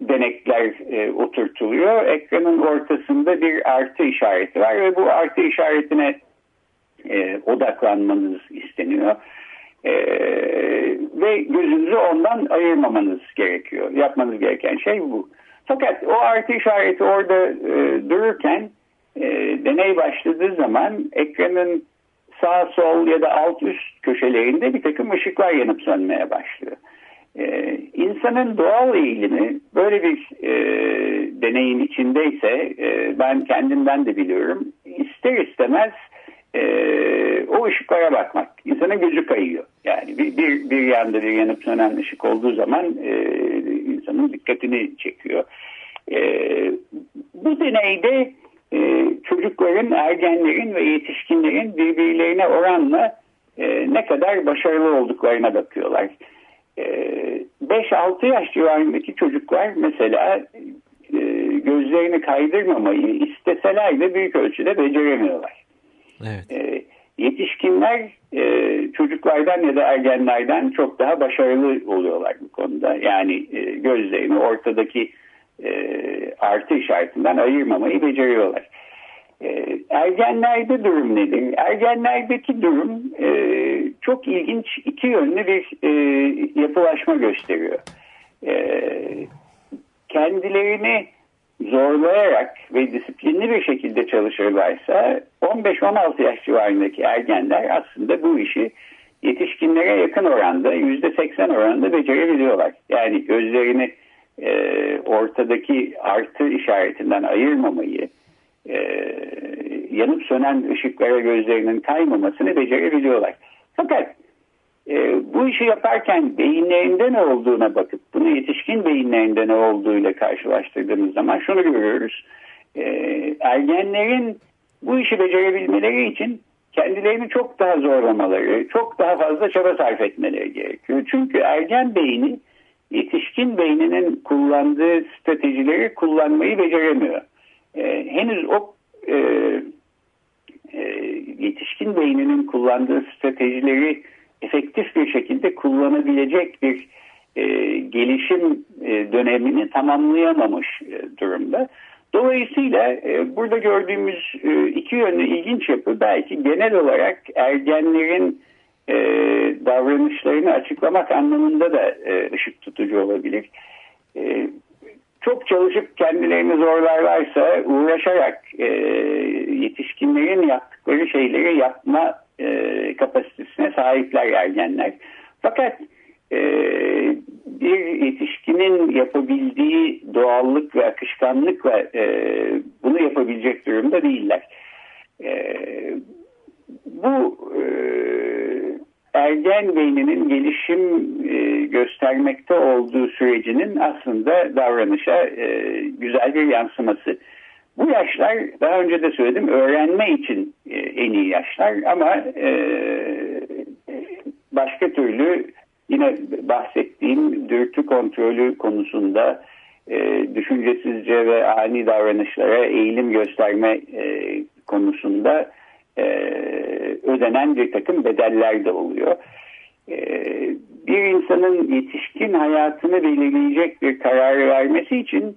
denekler e, oturtuluyor. Ekranın ortasında bir artı işareti var ve bu artı işaretine e, odaklanmanız isteniyor. E, ve gözünüzü ondan ayırmamanız gerekiyor. Yapmanız gereken şey bu. Fakat o artı işareti orada e, dururken e, deney başladığı zaman ekranın sağ sol ya da alt üst köşelerinde bir takım ışıklar yanıp sönmeye başlıyor. Ee, insanın doğal eğilimi böyle bir e, deneyin içindeyse e, ben kendimden de biliyorum ister istemez e, o ışıklara bakmak. İnsanın gözü kayıyor. Yani bir, bir, bir yanda bir yanıp sönen ışık olduğu zaman e, insanın dikkatini çekiyor. E, bu deneyde e, çocukların, ergenlerin ve yetişkinlerin birbirlerine oranla e, ne kadar başarılı olduklarına bakıyorlar. 5-6 ee, yaş civarındaki çocuklar mesela e, gözlerini kaydırmamayı isteseler de büyük ölçüde beceremiyorlar. Evet. Ee, yetişkinler e, çocuklardan ya da ergenlerden çok daha başarılı oluyorlar bu konuda. Yani e, gözlerini ortadaki artı işaretinden ayırmamayı beceriyorlar. E, ergenlerde durum nedir? Ergenlerdeki durum e, çok ilginç iki yönlü bir e, yapılaşma gösteriyor. E, kendilerini zorlayarak ve disiplinli bir şekilde çalışırlarsa 15-16 yaş civarındaki ergenler aslında bu işi yetişkinlere yakın oranda %80 oranında becerebiliyorlar. Yani gözlerini e, ortadaki artı işaretinden ayırmamayı, e, yanıp sönen ışıklara gözlerinin kaymamasını becerebiliyorlar. Fakat e, bu işi yaparken beyinlerinde ne olduğuna bakıp bunu yetişkin beyinlerinde ne olduğuyla karşılaştırdığımız zaman şunu görüyoruz. E, ergenlerin bu işi becerebilmeleri için kendilerini çok daha zorlamaları, çok daha fazla çaba sarf etmeleri gerekiyor. Çünkü ergen beyni yetişkin beyninin kullandığı stratejileri kullanmayı beceremiyor e, henüz o e, e, yetişkin beyninin kullandığı stratejileri efektif bir şekilde kullanabilecek bir e, gelişim e, dönemini tamamlayamamış e, durumda. Dolayısıyla e, burada gördüğümüz e, iki yönlü ilginç yapı belki genel olarak ergenlerin e, davranışlarını açıklamak anlamında da e, ışık tutucu olabilir. E, çok çalışıp kendilerini zorlarlarsa uğraşarak e, yetişkinlerin yaptıkları şeyleri yapma e, kapasitesine sahipler ergenler. Fakat e, bir yetişkinin yapabildiği doğallık ve akışkanlıkla e, bunu yapabilecek durumda değiller. E, bu e, ergen beyninin gelişim e, göstermekte olduğu sürecinin aslında davranışa e, güzel bir yansıması. Bu yaşlar daha önce de söyledim öğrenme için e, en iyi yaşlar ama e, başka türlü yine bahsettiğim dürtü kontrolü konusunda e, düşüncesizce ve ani davranışlara eğilim gösterme e, konusunda e, ödenen bir takım bedeller de oluyor. E, bir insanın yetişkin hayatını belirleyecek bir karar vermesi için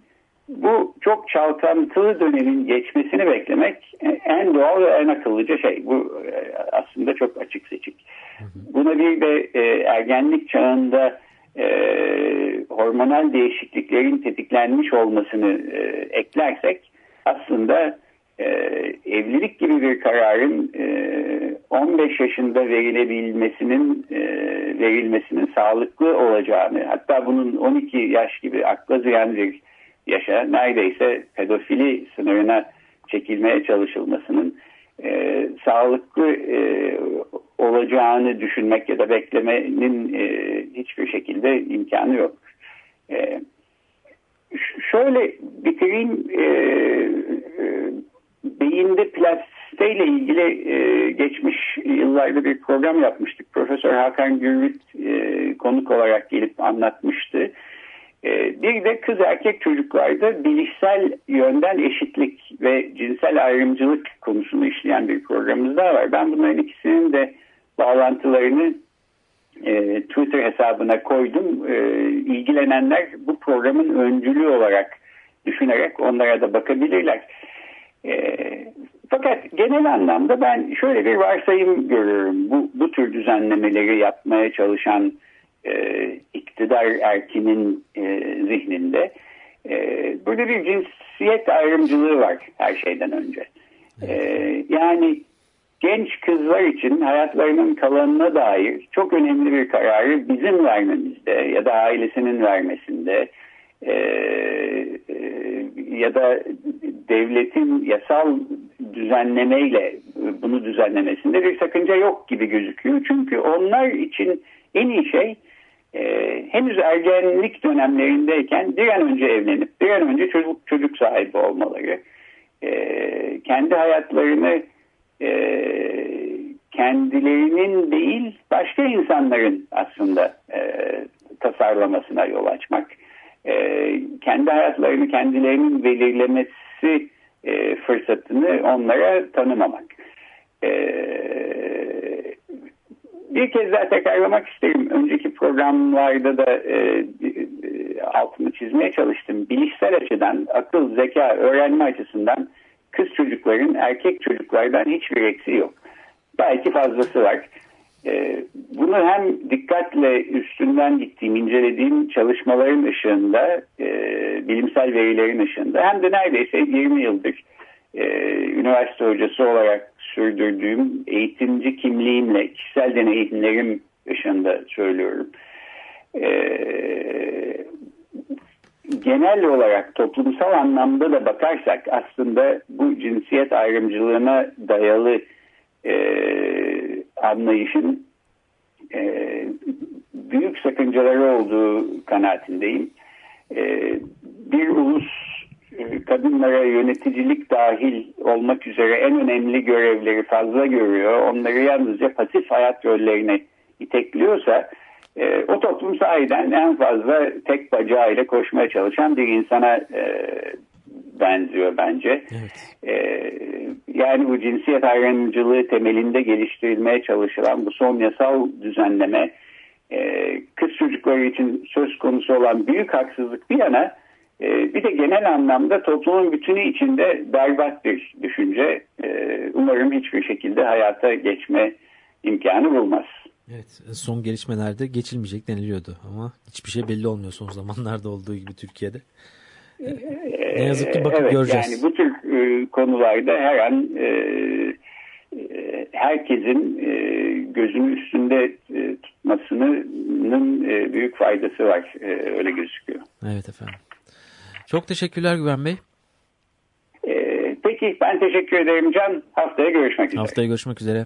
bu çok çalkantılı dönemin geçmesini beklemek en doğal ve en akıllıca şey. Bu e, aslında çok açık seçik. Buna bir de e, ergenlik çağında e, hormonal değişikliklerin tetiklenmiş olmasını e, eklersek aslında e, evlilik gibi bir kararın e, 15 yaşında verilebilmesinin e, verilmesinin sağlıklı olacağını hatta bunun 12 yaş gibi akla ziyan bir yaşa neredeyse pedofili sınırına çekilmeye çalışılmasının e, sağlıklı e, olacağını düşünmek ya da beklemenin e, hiçbir şekilde imkanı yok. E, şöyle bitireyim. E, e, beyinde plastiğiyle ilgili e, geçmiş yıllarda bir program yapmıştık. Profesör Hakan Gürvit e, konuk olarak gelip anlatmıştı. E, bir de kız erkek çocuklarda bilişsel yönden eşitlik ve cinsel ayrımcılık konusunu işleyen bir programımız daha var. Ben bunların ikisinin de bağlantılarını e, Twitter hesabına koydum. E, ilgilenenler bu programın öncülü olarak düşünerek onlara da bakabilirler. E, fakat genel anlamda ben şöyle bir varsayım görüyorum. Bu, bu tür düzenlemeleri yapmaya çalışan e, iktidar erkinin e, zihninde. E, burada bir cinsiyet ayrımcılığı var her şeyden önce. E, yani genç kızlar için hayatlarının kalanına dair çok önemli bir kararı bizim vermemizde ya da ailesinin vermesinde e, e, ya da devletin yasal düzenlemeyle bunu düzenlemesinde bir sakınca yok gibi gözüküyor. Çünkü onlar için en iyi şey e, henüz ergenlik dönemlerindeyken bir an önce evlenip bir an önce çocuk çocuk sahibi olmaları, e, kendi hayatlarını e, kendilerinin değil başka insanların aslında e, tasarlamasına yol açmak, e, kendi hayatlarını kendilerinin belirlemesi e, fırsatını onlara tanımamak. E, bir kez daha tekrarlamak isterim. Önceki programlarda da e, e, altını çizmeye çalıştım. Bilişsel açıdan, akıl, zeka, öğrenme açısından kız çocukların erkek çocuklardan hiçbir eksiği yok. Belki fazlası var. E, bunu hem dikkatle üstünden gittiğim, incelediğim çalışmaların ışığında, e, bilimsel verilerin ışığında hem de neredeyse 20 yıldır e, üniversite hocası olarak sürdürdüğüm eğitimci kimliğimle, kişisel deneyimlerim ışığında söylüyorum. E, genel olarak toplumsal anlamda da bakarsak aslında bu cinsiyet ayrımcılığına dayalı e, anlayışın e, büyük sakıncaları olduğu kanaatindeyim. E, bir ulus e, kadınlara yöneticilik dahil olmak üzere en önemli görevleri fazla görüyor. Onları yalnızca pasif hayat rollerine itekliyorsa e, o toplum sahiden en fazla tek bacağıyla koşmaya çalışan bir insana e, benziyor bence. Evet. E, yani bu cinsiyet ayrımcılığı temelinde geliştirilmeye çalışılan bu son yasal düzenleme e, kız çocukları için söz konusu olan büyük haksızlık bir yana e, bir de genel anlamda toplumun bütünü içinde berbat bir düşünce. E, umarım hiçbir şekilde hayata geçme imkanı bulmaz. Evet son gelişmelerde geçilmeyecek deniliyordu ama hiçbir şey belli olmuyor son zamanlarda olduğu gibi Türkiye'de. Ne yazık ki bakıp evet, göreceğiz. Yani bu tür e, konularda her an e, e, herkesin e, gözünü üstünde tutmasının büyük faydası var. Öyle gözüküyor. Evet efendim. Çok teşekkürler Güven Bey. Peki ben teşekkür ederim Can. Haftaya görüşmek üzere. Haftaya görüşmek üzere.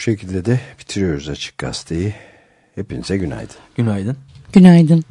Bu şekilde de bitiriyoruz Açık Gazete'yi. Hepinize günaydın. Günaydın. Günaydın.